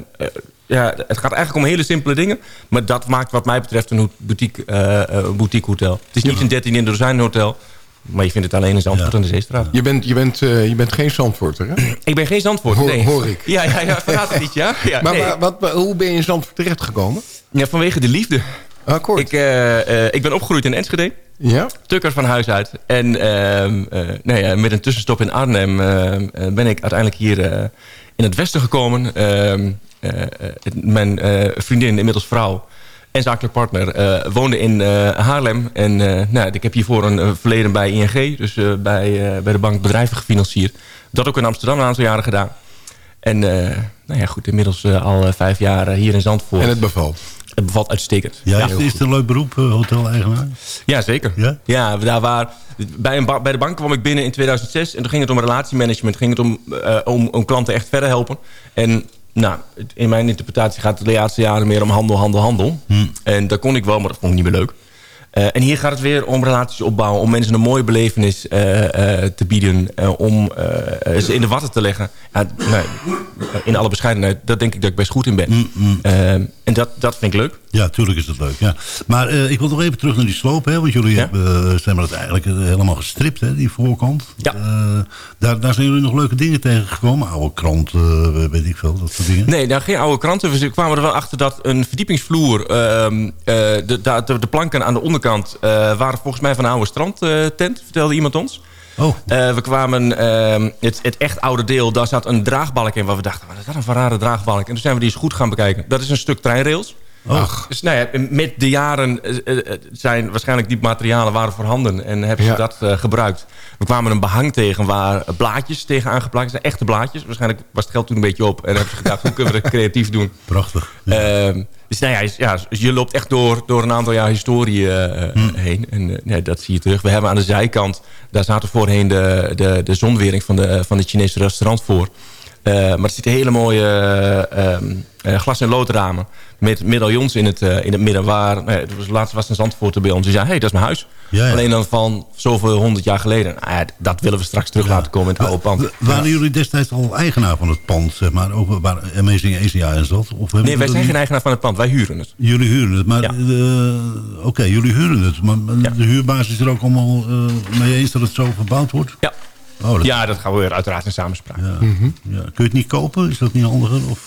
ja, het gaat eigenlijk om hele simpele dingen. Maar dat maakt wat mij betreft een boutique, eh, boutique hotel. Het is niet een 13 in dozijn hotel. Maar je vindt het alleen in Zandvoort Ja. aan de Zeestraat. Je bent, je bent, je bent geen Zandvoorter, hè? *clears throat* Ik ben geen Zandvoort. Hoor- nee. hoor ik. Ja, ja, ja verraad het niet, ja. *laughs* ja maar nee. wa- wat, wa- hoe ben je in Zandvoort terechtgekomen? ja, vanwege de liefde. Akkoord. Ik, eh, eh, ik ben opgegroeid in Enschede. ja? Tukker van huis uit. En ehm, eh, nou met een tussenstop in Arnhem ehm, eh, ben ik uiteindelijk hier in het westen gekomen. Ehm, eh, eh, mijn vriendin, inmiddels vrouw en zakelijk partner, woonde in Haarlem. En nou, ik heb hiervoor een, verleden bij ING, dus bij, bij de bank bedrijven gefinancierd. Dat ook in Amsterdam een aantal jaren gedaan. En nou ja, goed, inmiddels al vijf jaar hier in Zandvoort. En het bevalt. Het bevalt uitstekend. Ja, Ja. is, is het een leuk beroep, eh, hotel-eigenaar? Ja, zeker. Ja? Ja, daar waar, bij, een bij de bank kwam ik binnen in 2006 en toen ging het om relatiemanagement. Ging het om, eh, om, om klanten echt verder helpen. En nou, in mijn interpretatie gaat het de laatste jaren meer om handel, handel, handel. En dat kon ik wel, maar dat vond ik niet meer leuk. Eh, en hier gaat het weer om relaties opbouwen. Om mensen een mooie belevenis eh, te bieden. om ze in de watten te leggen. Nou, in alle bescheidenheid, dat denk ik dat ik best goed in ben. Eh, en dat, dat vind ik leuk. Ja, tuurlijk is dat leuk. Ja. Maar ik wil nog even terug naar die sloop. Hè, want jullie Ja. hebben, zijn maar het eigenlijk helemaal gestript, hè, die voorkant. Ja. Daar, daar zijn jullie nog leuke dingen tegengekomen. Oude krant, weet ik veel, dat soort dingen. Nee, daar geen oude kranten. We kwamen er wel achter dat een verdiepingsvloer... ehm, eh, de, de, de, de planken aan de onderkant eh, waren volgens mij van een oude strandtent, vertelde iemand ons. Oh, Eh, we kwamen, ehm, het, het echt oude deel, daar zat een draagbalk in... waar we dachten, wat is dat een verrare draagbalk? En toen zijn we die eens goed gaan bekijken. Dat is een stuk treinrails. Ach. Dus nou ja, met de jaren eh, eh, zijn waarschijnlijk die materialen waren voorhanden. En hebben ze Ja. dat eh, gebruikt. We kwamen een behang tegen waar blaadjes tegen aangeplakt zijn. Echte blaadjes. Waarschijnlijk was het geld toen een beetje op. En hebben ze gedacht, hoe kunnen we dat creatief doen? prachtig. Ja. Dus nou ja, ja, je loopt echt door, door een aantal jaar historie eh, Hmm. heen. En eh, nee, dat zie je terug. We hebben aan de zijkant, daar zaten voorheen de, de, de zonwering van de, van het Chinese restaurant voor. Eh, maar er zitten hele mooie eh, ehm, eh, glas- en loodramen met medaillons in het, eh, in het midden. Waar, nou het was, laatst was een zandvoorter bij ons. Die zei, hey, dat is mijn huis. Ja, ja. Alleen dan van zoveel honderd jaar geleden. Nou dat willen we straks terug laten komen in het oude pand. Wa- Waren jullie destijds al eigenaar van het pand, zeg maar? Ook waar Amazing Asia en zo? Of Nee, wij zijn geen eigenaar van het pand. Wij huren het. Jullie huren het, maar eh, oké, jullie huren het. Maar de huurbaas is er ook allemaal eh, mee eens dat het zo verbouwd wordt? Ja. Oh, dat, Ja, dat gaan we weer uiteraard in samenspraak. ja. Ja. Kun je het niet kopen? Is dat niet handiger? Of?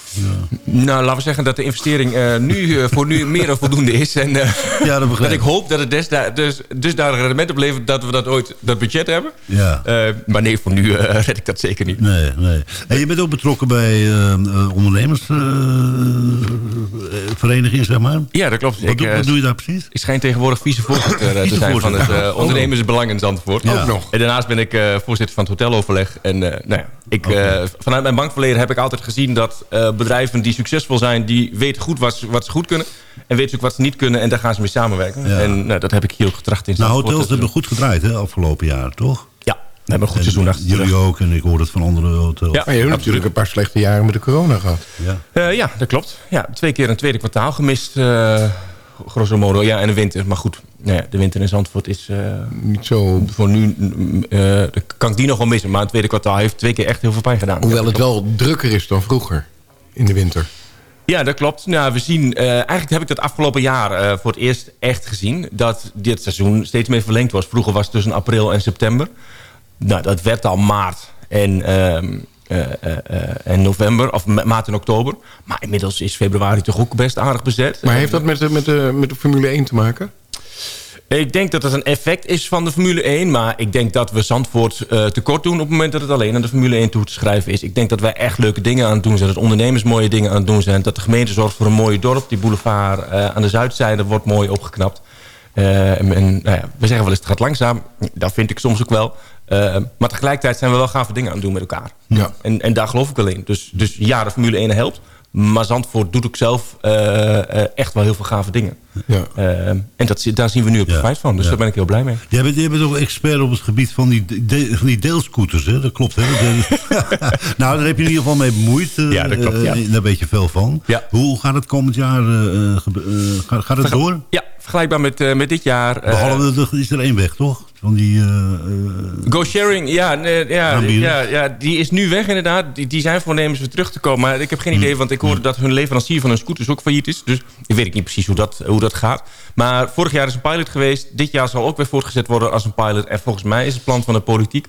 Nou, laten we zeggen dat de investering eh, nu, eh, voor nu meer dan voldoende is. En eh, *laughs* Ja, dat begrijp dat ik ik. hoop dat het desda dus, dusdanig rendement oplevert... dat we dat ooit dat budget hebben. Ja. Eh, maar nee, voor nu eh, *laughs* red ik dat zeker niet. Nee, nee. En je bent ook betrokken bij eh, eh, ondernemersvereniging, zeg maar. Ja, dat klopt. Wat, Ik, doe, wat doe je daar precies? Ik schijn tegenwoordig vicevoorzitter te zijn van het eh, ondernemersbelang in Zandvoort. Ja. Ook nog. En daarnaast ben ik eh, voorzitter van het hoteloverleg. En eh, nou ja, ik, eh, vanuit mijn bankverleden heb ik altijd gezien dat eh, bedrijven die succesvol zijn... die weten goed wat ze, wat ze goed kunnen. En weten ook wat ze niet kunnen. En daar gaan ze mee samenwerken. Ja. En nou, dat heb ik hier ook getracht in Nou, hotels hebben goed gedraaid, hè, afgelopen jaar, toch? Ja, we hebben een goed En seizoen achter Jullie ook, en ik hoor het van andere hotels. Ja. Maar je hebt natuurlijk een paar slechte jaren met de corona gehad. Ja. Eh, ja, dat klopt. Ja, twee keer een tweede kwartaal gemist. eh, grosso modo, ja, en de winter. Maar goed, nou ja, de winter in Zandvoort is eh, Niet zo... voor nu... eh, kan ik die nog wel missen. Maar het tweede kwartaal heeft twee keer echt heel veel pijn gedaan. Hoewel het wel drukker is dan vroeger in de winter. Ja, dat klopt. Nou, we zien, eh, eigenlijk heb ik dat afgelopen jaar voor het eerst echt gezien... dat dit seizoen steeds meer verlengd was. Vroeger was het tussen april en september. Nou, dat werd al maart en, eh, eh, eh, en november, of ma- maart en oktober. Maar inmiddels is februari toch ook best aardig bezet. Maar heeft dat met de, met de, met de Formule 1 te maken? Ik denk dat dat een effect is van de Formule 1. Maar ik denk dat we Zandvoort tekort doen op het moment dat het alleen aan de Formule 1 toe te schrijven is. Ik denk dat wij echt leuke dingen aan het doen zijn. Dat ondernemers mooie dingen aan het doen zijn. Dat de gemeente zorgt voor een mooi dorp. Die boulevard aan de zuidzijde wordt mooi opgeknapt. En, nou ja, we zeggen wel eens het gaat langzaam. Dat vind ik soms ook wel. Eh, maar tegelijkertijd zijn we wel gave dingen aan het doen met elkaar. Ja. En, en daar geloof ik wel in. Dus, dus ja, de Formule 1 helpt. Maar Zandvoort doet ook zelf eh, eh, echt wel heel veel gave dingen. Ja. En dat, daar zien we nu ook Ja. profijt van. Dus Ja. daar ben ik heel blij mee. Jij bent, jij bent ook expert op het gebied van die, de- van die deelscooters, hè? Dat klopt, hè? *laughs* Nou, daar heb je in ieder geval mee bemoeid. Ja, dat klopt, ja. Daar weet je veel van. Ja. Hoe gaat het komend jaar? gaat, het door? Ja, vergelijkbaar met, met dit jaar. eh, Behalve, is er één weg, toch? Van die... eh, eh, Go sharing, ja, nee, ja, ja, ja, die is nu weg inderdaad. Die, die zijn voornemens weer terug te komen. Maar ik heb geen idee, want ik hoorde dat hun leverancier van hun scooters ook failliet is. Dus ik weet niet precies hoe dat, hoe dat gaat. Maar vorig jaar is een pilot geweest. Dit jaar zal ook weer voortgezet worden als een pilot. En volgens mij is het plan van de politiek...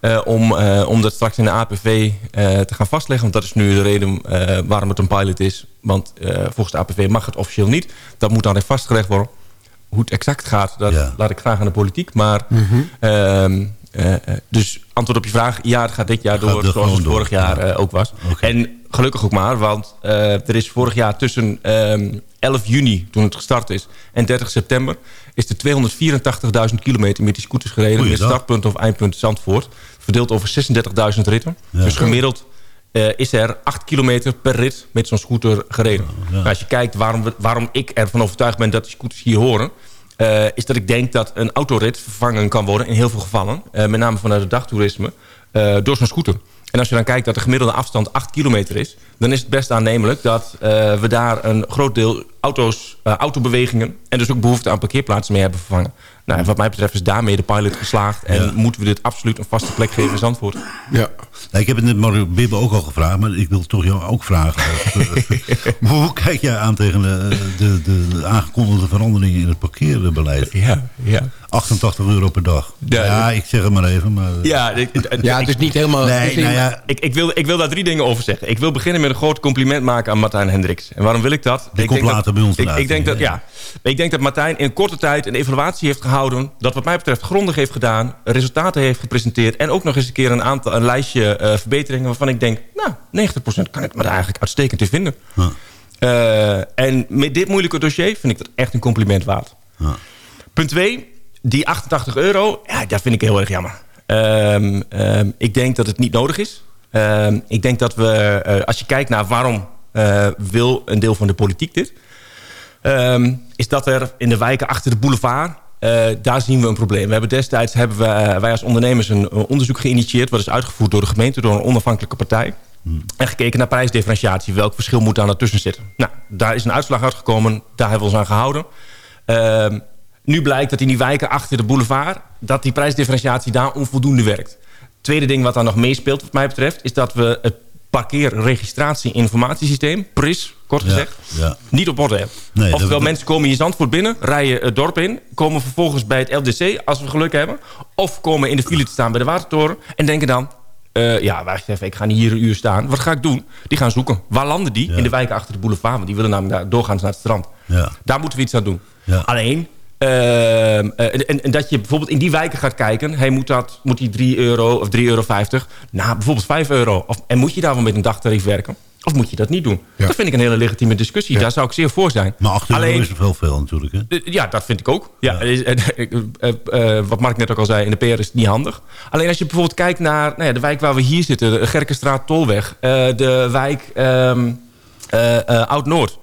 eh, om, om dat straks in de APV te gaan vastleggen. Want dat is nu de reden waarom het een pilot is. Want volgens de APV mag het officieel niet. Dat moet dan even vastgelegd worden. Hoe het exact gaat, dat Ja. laat ik graag aan de politiek. Maar, ehm, eh, eh, dus antwoord op je vraag. Ja, het gaat dit jaar Gaat door zoals het vorig jaar Ja. eh, ook was. En gelukkig ook maar, want er is vorig jaar tussen ehm 11 juni, toen het gestart is, en 30 september... is er 284.000 kilometer met die scooters gereden... met startpunt of eindpunt Zandvoort. Verdeeld over 36.000 ritten. Ja. Dus gemiddeld eh, is er 8 kilometer per rit met zo'n scooter gereden. Nou, als je kijkt waarom, we, waarom ik ervan overtuigd ben dat die scooters hier horen... eh, is dat ik denk dat een autorit vervangen kan worden in heel veel gevallen. eh, met name vanuit het dagtoerisme. eh, door zo'n scooter. En als je dan kijkt dat de gemiddelde afstand 8 kilometer is... dan is het best aannemelijk dat eh, we daar een groot deel auto's, eh, autobewegingen... en dus ook behoefte aan parkeerplaatsen mee hebben vervangen. Nou, en wat mij betreft is daarmee de pilot geslaagd... en Ja. moeten we dit absoluut een vaste plek geven in Zandvoort. Ja. Nou, ik heb het net Mario Bibbe ook al gevraagd, maar ik wil toch jou ook vragen. Maar *laughs* *laughs* Hoe kijk jij aan tegen de, de, de aangekondigde veranderingen in het parkeerbeleid? Ja, ja. 88 euro per dag. Ja, Ja, ik zeg het maar even. Maar, Ja, ik, ja, het is niet helemaal... nee, niet- nou ja, ik, ik, wil, ik wil daar drie dingen over zeggen. Ik wil beginnen met een groot compliment maken aan Martijn Hendricks. En waarom wil ik dat? Die ik komt denk later dat, bij ons ik, ik denk dat, ja. Ik denk dat Martijn in korte tijd een evaluatie heeft gehouden... dat wat mij betreft grondig heeft gedaan... resultaten heeft gepresenteerd... en ook nog eens een keer een, aantal, een lijstje eh, verbeteringen... waarvan ik denk, nou, 90% kan ik me daar eigenlijk uitstekend in vinden. Ja. Eh, en met dit moeilijke dossier vind ik dat echt een compliment waard. Ja. Punt 2, die 88 euro, ja, dat vind ik heel erg jammer. Ehm, ehm, ik denk dat het niet nodig is. Ehm, ik denk dat we, eh, als je kijkt naar waarom eh, wil een deel van de politiek dit... ehm, is dat er in de wijken achter de boulevard... eh, daar zien we een probleem. We hebben destijds hebben we, wij als ondernemers een onderzoek geïnitieerd... wat is uitgevoerd door de gemeente, door een onafhankelijke partij. En gekeken naar prijsdifferentiatie. Welk verschil moet daar tussen zitten? Nou, daar is een uitslag uitgekomen. Daar hebben we ons aan gehouden. Ehm, nu blijkt dat in die wijken achter de boulevard... dat die prijsdifferentiatie daar onvoldoende werkt. Tweede ding wat daar nog meespeelt wat mij betreft... is dat we het parkeerregistratie-informatiesysteem... PRIS, kort gezegd, ja. niet op orde hebben. Nee, Oftewel, mensen komen je Zandvoort binnen... rijden het dorp in, komen vervolgens bij het LDC... als we geluk hebben... of komen in de file te staan bij de Watertoren... en denken dan... eh, ja, wij zeggen, ik ga niet hier een uur staan. Wat ga ik doen? Die gaan zoeken. Waar landen die? In de wijken achter de boulevard. Want die willen namelijk daar doorgaans naar het strand. Ja. Daar moeten we iets aan doen. Ja. Alleen, ehm, eh, en, en dat je bijvoorbeeld in die wijken gaat kijken... Hey, moet, dat, moet die 3 euro of 3,50 euro? Nou, bijvoorbeeld 5 euro. Of, en moet je daarvoor met een dagtarief werken? Of moet je dat niet doen? Ja. Dat vind ik een hele legitieme discussie. Daar zou ik zeer voor zijn. Maar 8 euro Alleen, is er veel veel natuurlijk. Hè? eh, Ja, dat vind ik ook. Ja, is- *laughs* eh, wat Mark net ook al zei, in de PR is het niet handig. Alleen als je bijvoorbeeld kijkt naar nou ja, de wijk waar we hier zitten... de Gerkenstraat, Tolweg, de wijk eh, Oud-Noord...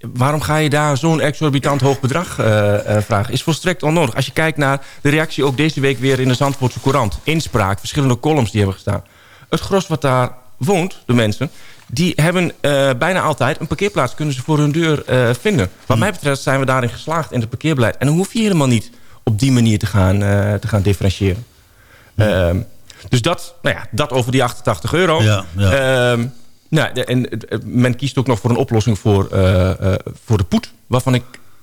Waarom ga je daar zo'n exorbitant hoog bedrag eh, eh, vragen? Is volstrekt onnodig. Als je kijkt naar de reactie ook deze week weer in de Zandvoortse Courant. Inspraak, verschillende columns die hebben gestaan. Het gros wat daar woont, de mensen... die hebben eh, bijna altijd een parkeerplaats kunnen ze voor hun deur vinden. Wat mij betreft zijn we daarin geslaagd in het parkeerbeleid. En dan hoef je helemaal niet op die manier te gaan, te gaan differentiëren. Ehm, dus dat, nou ja, dat over die 88 euro. Ja, ja. Nou, en men kiest ook nog voor een oplossing voor, eh, eh, voor de poet. Waarvan ik...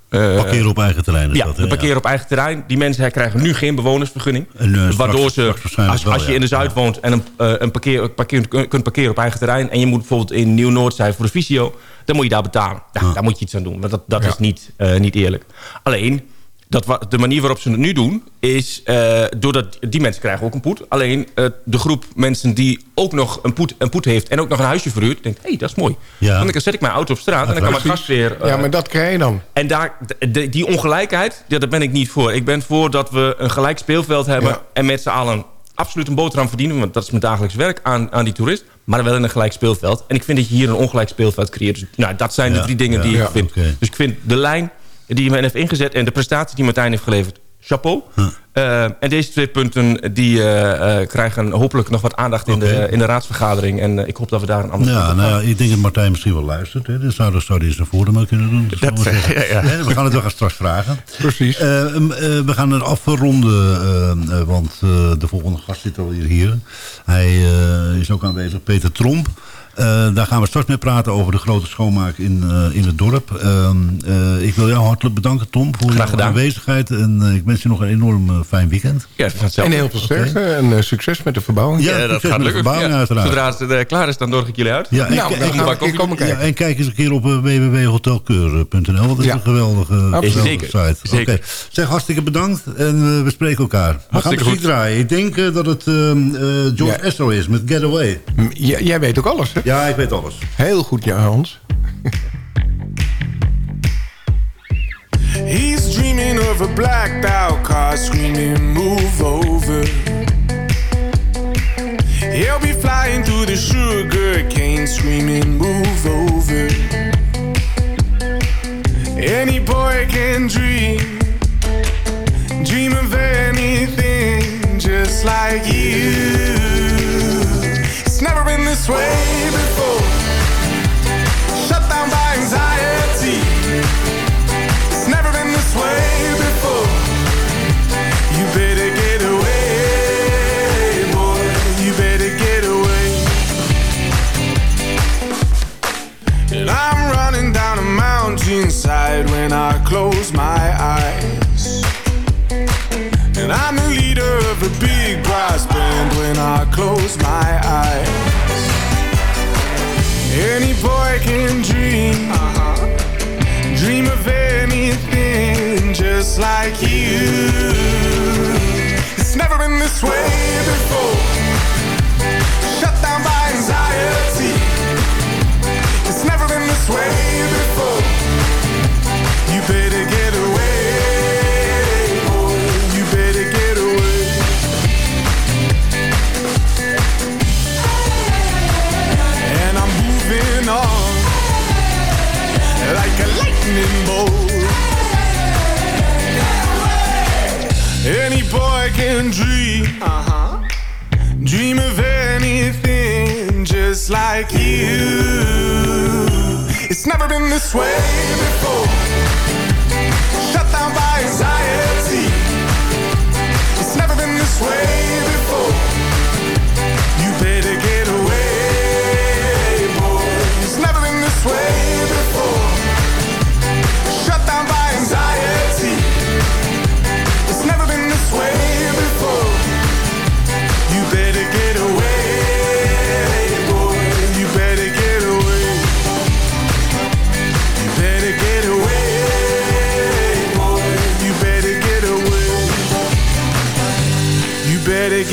eh, Parkeren op eigen terrein is ja, dat. hè? parkeren op eigen terrein. Die mensen krijgen nu geen bewonersvergunning. En, straks- waardoor ze, als, als je ja. in de Zuid woont en een, een parkeer, parkeer, kunt parkeren op eigen terrein... en je moet bijvoorbeeld in Nieuw-Noord zijn voor de visio... dan moet je daar betalen. Daar moet je iets aan doen, want dat, dat is niet, niet eerlijk. Alleen, dat, de manier waarop ze het nu doen... is, eh, doordat die mensen krijgen ook een poet. Alleen eh, de groep mensen die ook nog een poet, een poet heeft... en ook nog een huisje verhuurt, denkt... hé, hey, dat is mooi. Ja. Want dan zet ik mijn auto op straat en dan kan mijn gast weer... eh, Ja, maar dat krijg je dan. en daar, de- die ongelijkheid, ja, daar ben ik niet voor. Ik ben voor dat we een gelijk speelveld hebben... Ja. en met z'n allen absoluut een boterham verdienen... want dat is mijn dagelijks werk aan, aan die toerist... maar wel in een gelijk speelveld. En ik vind dat je hier een ongelijk speelveld creëert. Dus, nou, dat zijn Ja, de drie dingen ja, die ik vind. Dus ik vind de lijn die men heeft ingezet... en de prestatie die Martijn heeft geleverd, chapeau. Eh, en deze twee punten die, eh, eh, krijgen hopelijk nog wat aandacht in, de, in de raadsvergadering. En ik hoop dat we daar een ander Ja, nou ja, ik denk dat Martijn misschien wel luistert. Hè. Dus zou, dat zou hij eens naar voren maar kunnen doen. Dat zullen *laughs* we gaan het wel gaan straks vragen. Precies. We gaan het afronden, want de volgende gast zit alweer hier. Hij is ook aanwezig, Peter Tromp. Eh, daar gaan we straks mee praten over de grote schoonmaak in, eh, in het dorp. Ehm, eh, ik wil jou hartelijk bedanken, Tom, voor Graag je aanwezigheid. En ik wens je nog een enorm fijn weekend. Ja. En heel veel sterkte en succes met de verbouwing. Ja, Ja, dat gaat lukken. verbouwing Ja. uiteraard. Zodra het klaar is, dan nodig ik jullie uit. Ja, en, Nou, kijk eens een keer op www.hotelkeur.nl. Dat is Ja. een geweldige, site. Zeker. Oké. Zeg, hartstikke bedankt en we spreken elkaar. We gaan muziek goed. draaien. Ik denk dat het ehm, eh, George Ja. Estro is met Getaway. Jij weet ook alles, hè? Ja, ik weet alles. Heel goed, ja, Hans. He's dreaming of a blacked out car screaming, move over. He'll be flying through the sugar cane screaming, move over.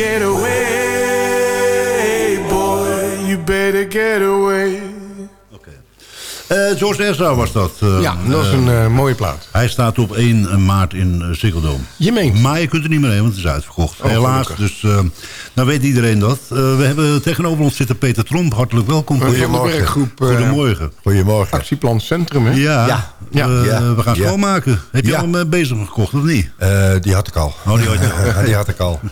Get away, boy. You better get away. Eh, George Ezra was dat. eh, Ja, dat is eh, een mooie plaat. Hij staat op 1 maart in uh, Sikkeldome. Je meent. Maar je kunt er niet meer heen, want het is uitverkocht. Oh, Helaas, gelukkig. dus uh, nou weet iedereen dat. Uh, we hebben tegenover ons zitten Peter Tromp. Hartelijk welkom. Goedemorgen. Uh, Goedemorgen. Goedemorgen. Actieplan Centrum, hè? Ja, Ja. ja. Uh, Ja. we gaan Ja. schoonmaken. Heb je Ja. al hem bezig gekocht of niet? Eh, die had ik al. Oh, die had je al. Ja, *laughs* die had ik al. *laughs*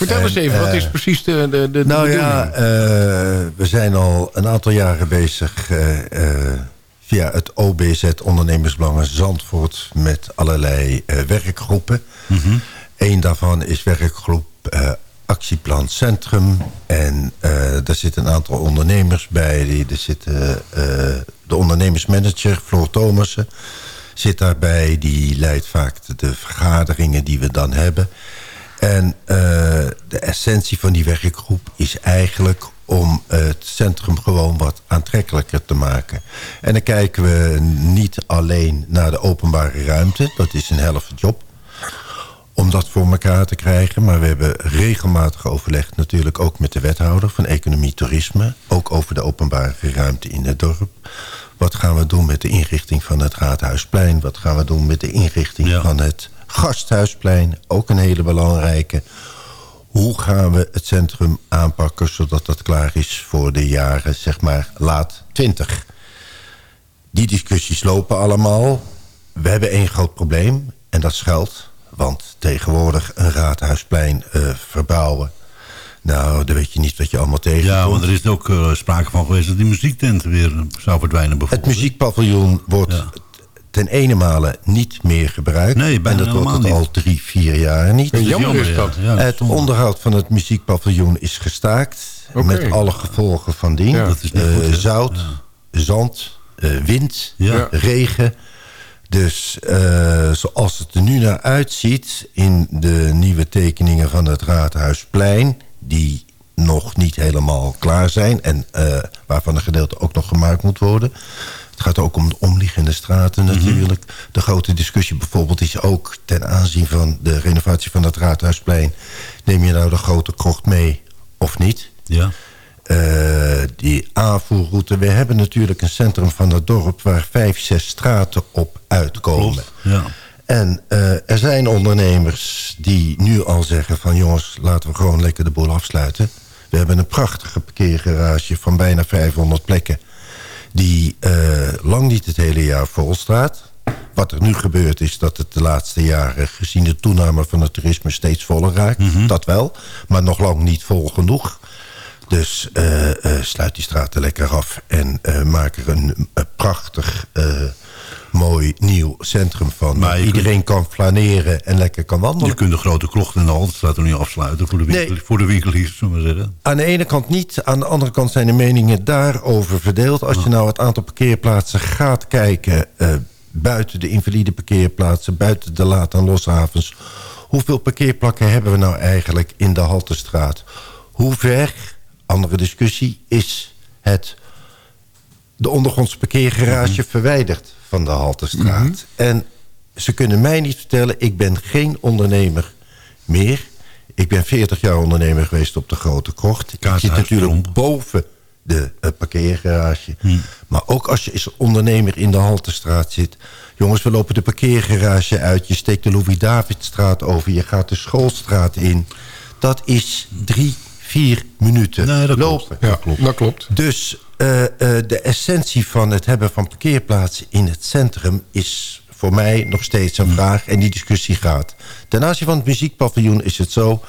Vertel En, eens even, wat eh, is precies de, de, de Nou de ja, eh, we zijn al een aantal jaren bezig eh, via het OBZ Ondernemersbelangen Zandvoort met allerlei werkgroepen. Eén daarvan is werkgroep Actieplan Centrum. En daar zitten een aantal ondernemers bij. Die, er zitten de ondernemersmanager Floor Thomassen zit daarbij. Die leidt vaak de vergaderingen die we dan hebben. En eh, de essentie van die werkgroep is eigenlijk om het centrum gewoon wat aantrekkelijker te maken. En dan kijken we niet alleen naar de openbare ruimte. Dat is een helft job. Om dat voor elkaar te krijgen. Maar we hebben regelmatig overlegd natuurlijk ook met de wethouder van Economie Toerisme. Ook over de openbare ruimte in het dorp. Wat gaan we doen met de inrichting van het Raadhuisplein? Wat gaan we doen met de inrichting Ja. van het Gasthuisplein? Ook een hele belangrijke. Hoe gaan we het centrum aanpakken zodat dat klaar is voor de jaren, zeg maar, laat 20? Die discussies lopen allemaal. We hebben één groot probleem en dat is geld. Want tegenwoordig een raadhuisplein eh, verbouwen... Nou, dan weet je niet wat je allemaal tegenkomt. Ja, want er is ook uh, sprake van geweest dat die muziektent weer zou verdwijnen Het bijvoorbeeld. muziekpaviljoen wordt Ja. Ten ene male niet meer gebruikt. Nee, bijna en dat wordt het al drie, vier jaar niet. Ja, jammer is ja. dat. Ja, het onderhoud van het muziekpaviljoen is gestaakt. Met alle gevolgen van dien. Ja. Dat is niet Eh, goed, zout, Ja. zand, eh, wind, Ja. regen. Dus eh, zoals het er nu naar uitziet... in de nieuwe tekeningen van het Raadhuisplein... die nog niet helemaal klaar zijn... en eh, waarvan een gedeelte ook nog gemaakt moet worden... Het gaat ook om de omliggende straten Mhm. natuurlijk. De grote discussie bijvoorbeeld is ook ten aanzien van de renovatie van het Raadhuisplein. Neem je nou de grote krocht mee of niet? Ja. Eh, die aanvoerroute. We hebben natuurlijk een centrum van het dorp... waar vijf, zes straten op uitkomen. Ja. En eh, er zijn ondernemers die nu al zeggen van... jongens, laten we gewoon lekker de boel afsluiten. We hebben een prachtige parkeergarage van bijna 500 plekken... die eh, lang niet het hele jaar vol staat. Wat er nu gebeurt is dat het de laatste jaren... gezien de toename van het toerisme steeds voller raakt. Dat wel, maar nog lang niet vol genoeg. Dus eh, eh, sluit die straten lekker af en maak er een, een prachtig, mooi nieuw centrum van. Maar je iedereen kan flaneren en lekker kan Je wandelen. kunt de grote krocht en de Haltestraat er niet afsluiten voor de, winkel, Nee. voor de winkeliers, zullen we zeggen. Aan de ene kant niet, aan de andere kant zijn de meningen daarover verdeeld. Als je nou het aantal parkeerplaatsen gaat kijken... eh, buiten de invalide parkeerplaatsen, buiten de laat- en loshavens... hoeveel parkeerplakken hebben we nou eigenlijk in de Haltestraat? Hoe ver, andere discussie, is het de ondergrondse parkeergarage verwijderd van de Haltestraat? En ze kunnen mij niet vertellen, ik ben geen ondernemer meer. Ik ben 40 jaar ondernemer geweest op de Grote Krocht. Ik zit natuurlijk boven de eh, parkeergarage. Maar ook als je als ondernemer in de Haltestraat zit... jongens, we lopen de parkeergarage uit... je steekt de Louis-Davidstraat over... je gaat de Schoolstraat in. Dat is drie, vier minuten Nee, dat lopen. klopt. Ja, dat klopt. Dus eh, eh, de essentie van het hebben van parkeerplaatsen in het centrum... is voor mij nog steeds een vraag en die discussie gaat. Ten aanzien van het muziekpaviljoen is het zo...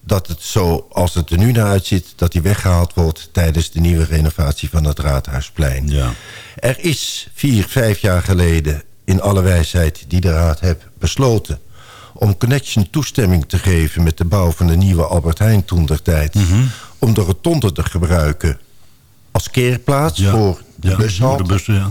dat het zo, als het er nu naar uitziet... dat die weggehaald wordt tijdens de nieuwe renovatie van het Raadhuisplein. Ja. Er is vier, vijf jaar geleden in alle wijsheid die de Raad heeft besloten... om Connection toestemming te geven met de bouw van de nieuwe Albert Heijn toen der tijd... Mhm. om de rotonde te gebruiken als keerplaats Ja. voor de ja, bushalte. voor de bussen, ja.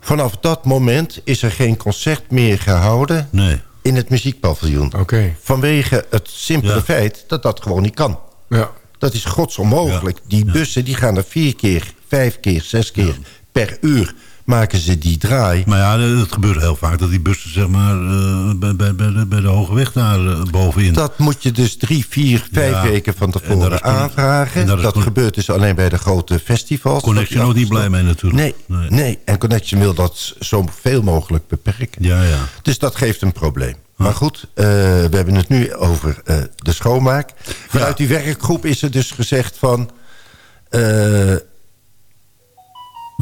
Vanaf dat moment is er geen concert meer gehouden Nee. in het muziekpaviljoen. Oké. Vanwege het simpele Ja. feit dat dat gewoon niet kan. Ja. Dat is godsonmogelijk. Die bussen die gaan er vier keer, vijf keer, zes keer per uur. Maken ze die draai. Maar ja, het gebeurt heel vaak dat die bussen zeg maar eh, bij, bij, bij, de, bij de Hoge Weg daar eh, bovenin. Dat moet je dus drie, vier, vijf Ja. weken van tevoren aanvragen. en Dat, gebeurt dus alleen bij de grote festivals. Connection Dat ook niet blij mee natuurlijk. Nee, nee, Nee. En Connection wil dat zo veel mogelijk beperken. Ja, ja. Dus dat geeft een probleem. Maar goed, eh, we hebben het nu over de schoonmaak. Vanuit die werkgroep is er dus gezegd van...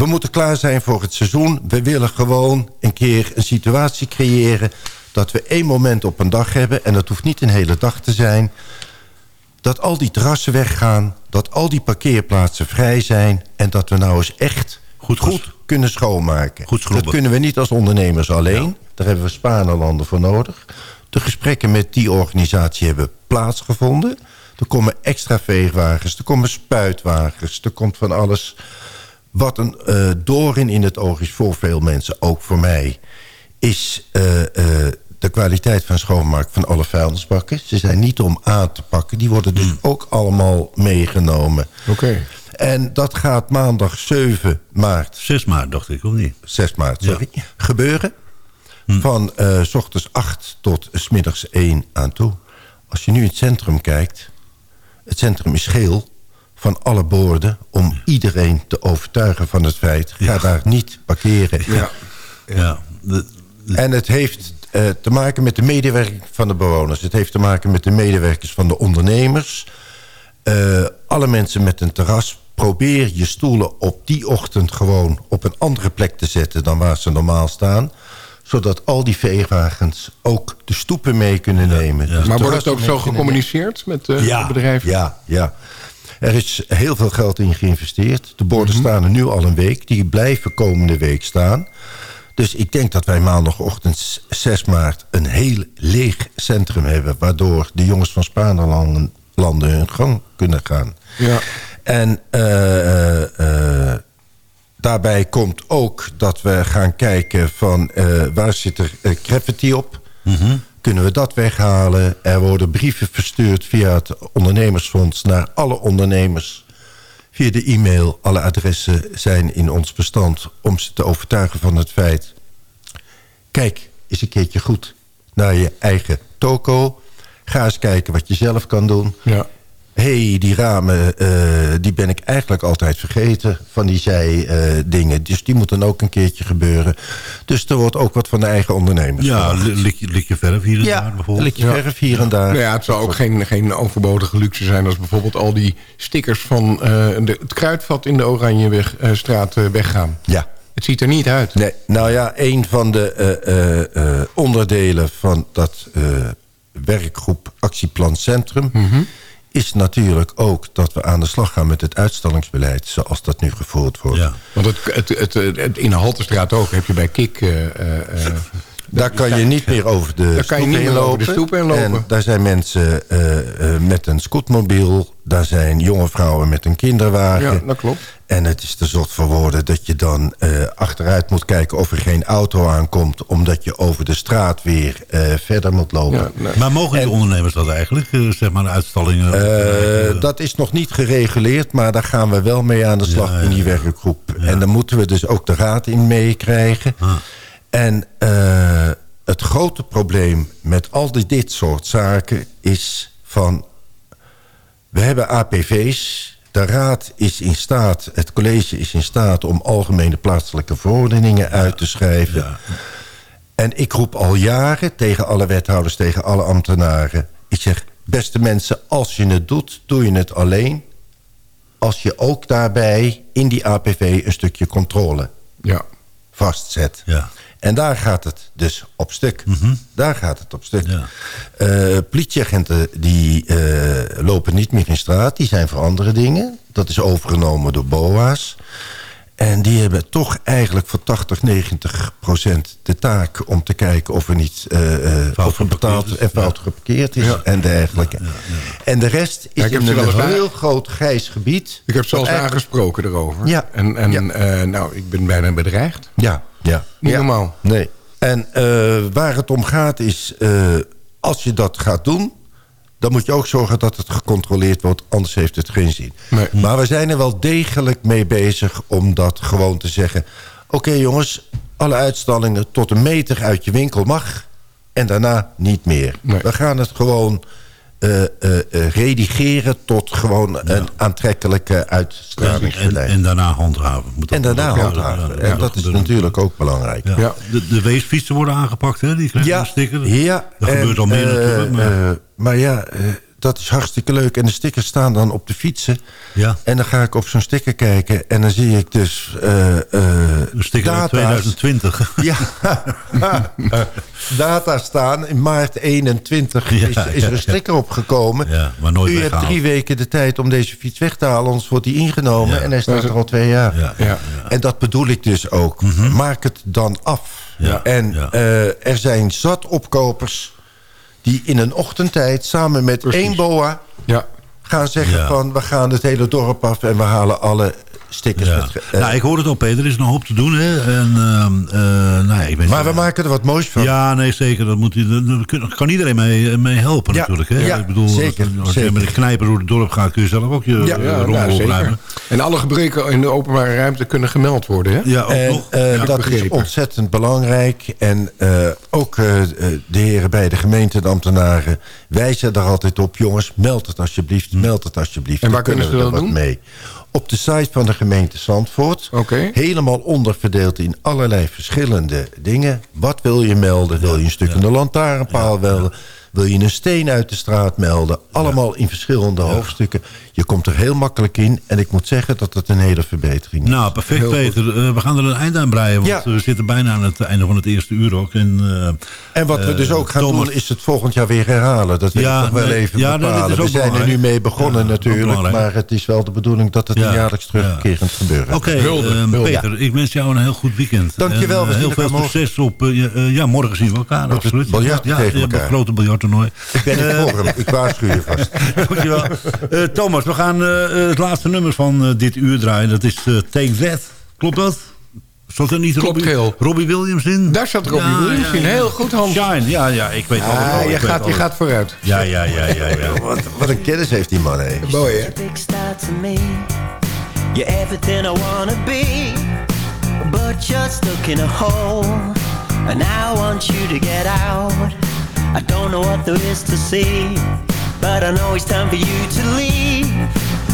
we moeten klaar zijn voor het seizoen. We willen gewoon een keer een situatie creëren... dat we één moment op een dag hebben... en dat hoeft niet een hele dag te zijn... dat al die terrassen weggaan... dat al die parkeerplaatsen vrij zijn... en dat we nou eens echt Goed goed, kunnen schoonmaken. Goed dat kunnen we niet als ondernemers alleen. Daar hebben we Spaanlanden voor nodig. De gesprekken met die organisatie hebben plaatsgevonden. Er komen extra veegwagens, er komen spuitwagens... er komt van alles wat een eh doorn in het oog is voor veel mensen, ook voor mij... is eh, eh, de kwaliteit van schoonmaak van alle vuilnisbakken. Ze zijn niet om aan te pakken. Die worden dus ook allemaal meegenomen. Oké. En dat gaat maandag 7 maart 6 maart dacht ik, of niet? 6 maart, sorry, gebeuren. Van eh, s ochtends 8 tot s middags 1 aan toe. Als je nu in het centrum kijkt... het centrum is geel van alle borden... om iedereen te overtuigen van het feit... ga daar niet parkeren. Ja. Ja. De- En het heeft eh, te maken met de medewerking van de bewoners. Het heeft te maken met de medewerkers van de ondernemers. Eh, alle mensen met een terras... probeer je stoelen op die ochtend gewoon op een andere plek te zetten... dan waar ze normaal staan zodat al die veewagens ook de stoepen mee kunnen nemen. Dus Maar wordt het ook zo gecommuniceerd met de ja, bedrijven? Ja, ja. Er is heel veel geld in geïnvesteerd. De borden Mhm. staan er nu al een week. Die blijven komende week staan. Dus ik denk dat wij maandagochtend 6 maart een heel leeg centrum hebben... waardoor de jongens van Spaanlanden landen hun gang kunnen gaan. Ja. En eh, eh, eh, daarbij komt ook dat we gaan kijken van... waar zit er graffiti op? Kunnen we dat weghalen? Er worden brieven verstuurd via het ondernemersfonds... naar alle ondernemers via de e-mail. Alle adressen zijn in ons bestand om ze te overtuigen van het feit... kijk eens een keertje goed naar je eigen toko. Ga eens kijken wat je zelf kan doen. Ja. Hey, die ramen, eh, die ben ik eigenlijk altijd vergeten van die zij-dingen. dus die moeten ook een keertje gebeuren. Dus er wordt ook wat van de eigen ondernemers Ja, verwacht. li- lik, je- lik je verf hier en daar Ja, bijvoorbeeld. lik je verf hier en daar. Nou ja, het zou ook geen, geen overbodige luxe zijn... als bijvoorbeeld al die stickers van eh, de, het kruidvat in de Oranjestraat eh, weggaan. Ja. Het ziet er niet uit. Nee, nou ja, een van de eh, eh, eh, onderdelen van dat eh, werkgroep Actieplan Centrum... Mhm. Is natuurlijk ook dat we aan de slag gaan met het uitstallingsbeleid... zoals dat nu gevoerd wordt. Ja. Want het, het, het, het- in de Haltestraat ook heb je bij Kik... eh, eh, eh, *laughs* Daar kan je niet meer over de Daar kan je stoep niet heen meer over lopen. de stoep heen lopen. En daar zijn mensen eh, eh, met een scootmobiel. Daar zijn jonge vrouwen met een kinderwagen. ja, dat klopt. En het is te zot voor woorden dat je dan eh, achteruit moet kijken... of er geen auto aankomt... omdat je over de straat weer eh, verder moet lopen. Ja, nee. Maar mogen die ondernemers dat eigenlijk? zeg maar uitstallingen? Dat is nog niet gereguleerd, maar daar gaan we wel mee aan de slag Ja, ja, in die ja. werkgroep. En dan moeten we dus ook de raad in meekrijgen. Ah. En eh, het grote probleem met al die, dit soort zaken is van... we hebben APV's, de raad is in staat, het college is in staat... om algemene plaatselijke verordeningen uit te schrijven. ja. En ik roep al jaren tegen alle wethouders, tegen alle ambtenaren. Ik zeg, beste mensen, als je het doet, doe je het alleen. Als je ook daarbij in die APV een stukje controle Ja. vastzet. Ja. En daar gaat het dus op stuk. Daar gaat het op stuk. Ja. Eh, politieagenten die eh, lopen niet meer in straat. Die zijn voor andere dingen. Dat is overgenomen door BOA's. En die hebben toch eigenlijk voor 80, 90 procent de taak... om te kijken of er niet Fout of er betaald en fout geparkeerd is. En dergelijke. En de rest is in wel een heel groot grijs gebied. Ik heb ze al eens Wat eigenlijk- aangesproken erover. Ja. En, en eh, nou, ik ben bijna bedreigd. Ja, ja. Niet normaal. Nee. En waar het om gaat is, als je dat gaat doen... dan moet je ook zorgen dat het gecontroleerd wordt. Anders heeft het geen zin. Nee. Maar we zijn er wel degelijk mee bezig om dat gewoon te zeggen... Oké jongens, alle uitstallingen tot een meter uit je winkel mag. En daarna niet meer. We gaan het gewoon eh, eh, eh, redigeren tot gewoon een aantrekkelijke En, uitstralingsbeleid. en daarna handhaven. Moet En ook- daarna handhaven. ja, En dat is natuurlijk ook belangrijk. Ja. De, de weesfietsen worden aangepakt, hè? Die krijgen Ja, een sticker. ja. Dat en, gebeurt al meer natuurlijk. Maar, eh, maar ja, eh, dat is hartstikke leuk. En de stickers staan dan op de fietsen. Ja. En dan ga ik op zo'n sticker kijken. En dan zie ik dus... een sticker data's. 2020. *laughs* Ja, data staan. In maart 21 Ja, is, is ja, er een sticker opgekomen. Ja, maar nooit U hebt drie weken de tijd om deze fiets weg te halen. Anders wordt die ingenomen. En hij staat er al twee jaar. Ja, Ja. En dat bedoel ik dus ook. Maak het dan af. Ja, En eh, er zijn zat opkopers... die in een ochtendtijd samen met Precies. één boa... Ja. gaan zeggen Ja. van... we gaan het hele dorp af en we halen alle stickers. Ja. Met, eh, nou, ik hoor het al, Peter. Er is nog hoop te doen, hè? En, ehm, eh, nou, ik weet maar we maken er wat moois van. Ja, nee, zeker. Dat moet, daar kan- kan iedereen mee, mee helpen Ja, natuurlijk. Hè? ja, ik bedoel, zeker, als, als je met een knijper door het dorp gaat... kun je zelf ook je Ja, ja, Ja, rommel nou, zeker. opruimen. En alle gebreken in de openbare ruimte kunnen gemeld worden, hè? Ja, ook En nog. eh, Ja, dat is ontzettend belangrijk. En eh, ook eh, eh, de heren bij de gemeente en de ambtenaren wijzen daar altijd op. Jongens, meld het alsjeblieft, meld het alsjeblieft. En waar Dan kunnen ze we dat er doen? mee. Op de site van de gemeente Zandvoort. Helemaal onderverdeeld in allerlei verschillende dingen. Wat wil je melden? Wil je een stuk in de lantaarnpaal melden? Wil je een steen uit de straat melden? Allemaal in verschillende hoofdstukken. Je komt er heel makkelijk in. En ik moet zeggen dat het een hele verbetering is. Nou, perfect, Heel. Peter. Eh, we gaan er een eind aan breien. Want Ja. we zitten bijna aan het einde van het eerste uur ook. En, eh, En wat we eh, dus ook gaan Thomas- doen, is het volgend jaar weer herhalen. Dat wil Ja, ik nog wel nee, even ja, bepalen. we zijn er nu mee begonnen natuurlijk. Maar het is wel de bedoeling dat het Ja, een jaarlijks terugkerend gebeuren. Oké. Peter, ik wens jou een heel goed weekend. Dankjewel, En, eh, heel veel succes op... eh, ja, eh, morgen zien we elkaar. het absoluut. biljart ja, tegen elkaar. een grote biljarttoernooi. Ik ben niet voor hem. Ik waarschuw je vast. *laughs* Dankjewel. *laughs* Eh, Thomas, we gaan eh, het laatste nummer van eh, dit uur draaien. Dat is eh, Take That. Klopt dat? Zat er niet Klopt, Robbie, Geel. Robbie Williams in? Daar zat Robbie Williams in. Heel goed, Hans. Shine, ja, ja, ik weet alles. Ah, ik je, weet gaat, je alles. gaat vooruit. Ja, ja, ja, ja, ja. *laughs* Wat, wat een kennis heeft die man, hè. Mooi, hè? big star to me. You're everything I wanna be, but you're stuck in a hole. And I want you to get out. I don't know what there is to see, but I know it's time for you to leave.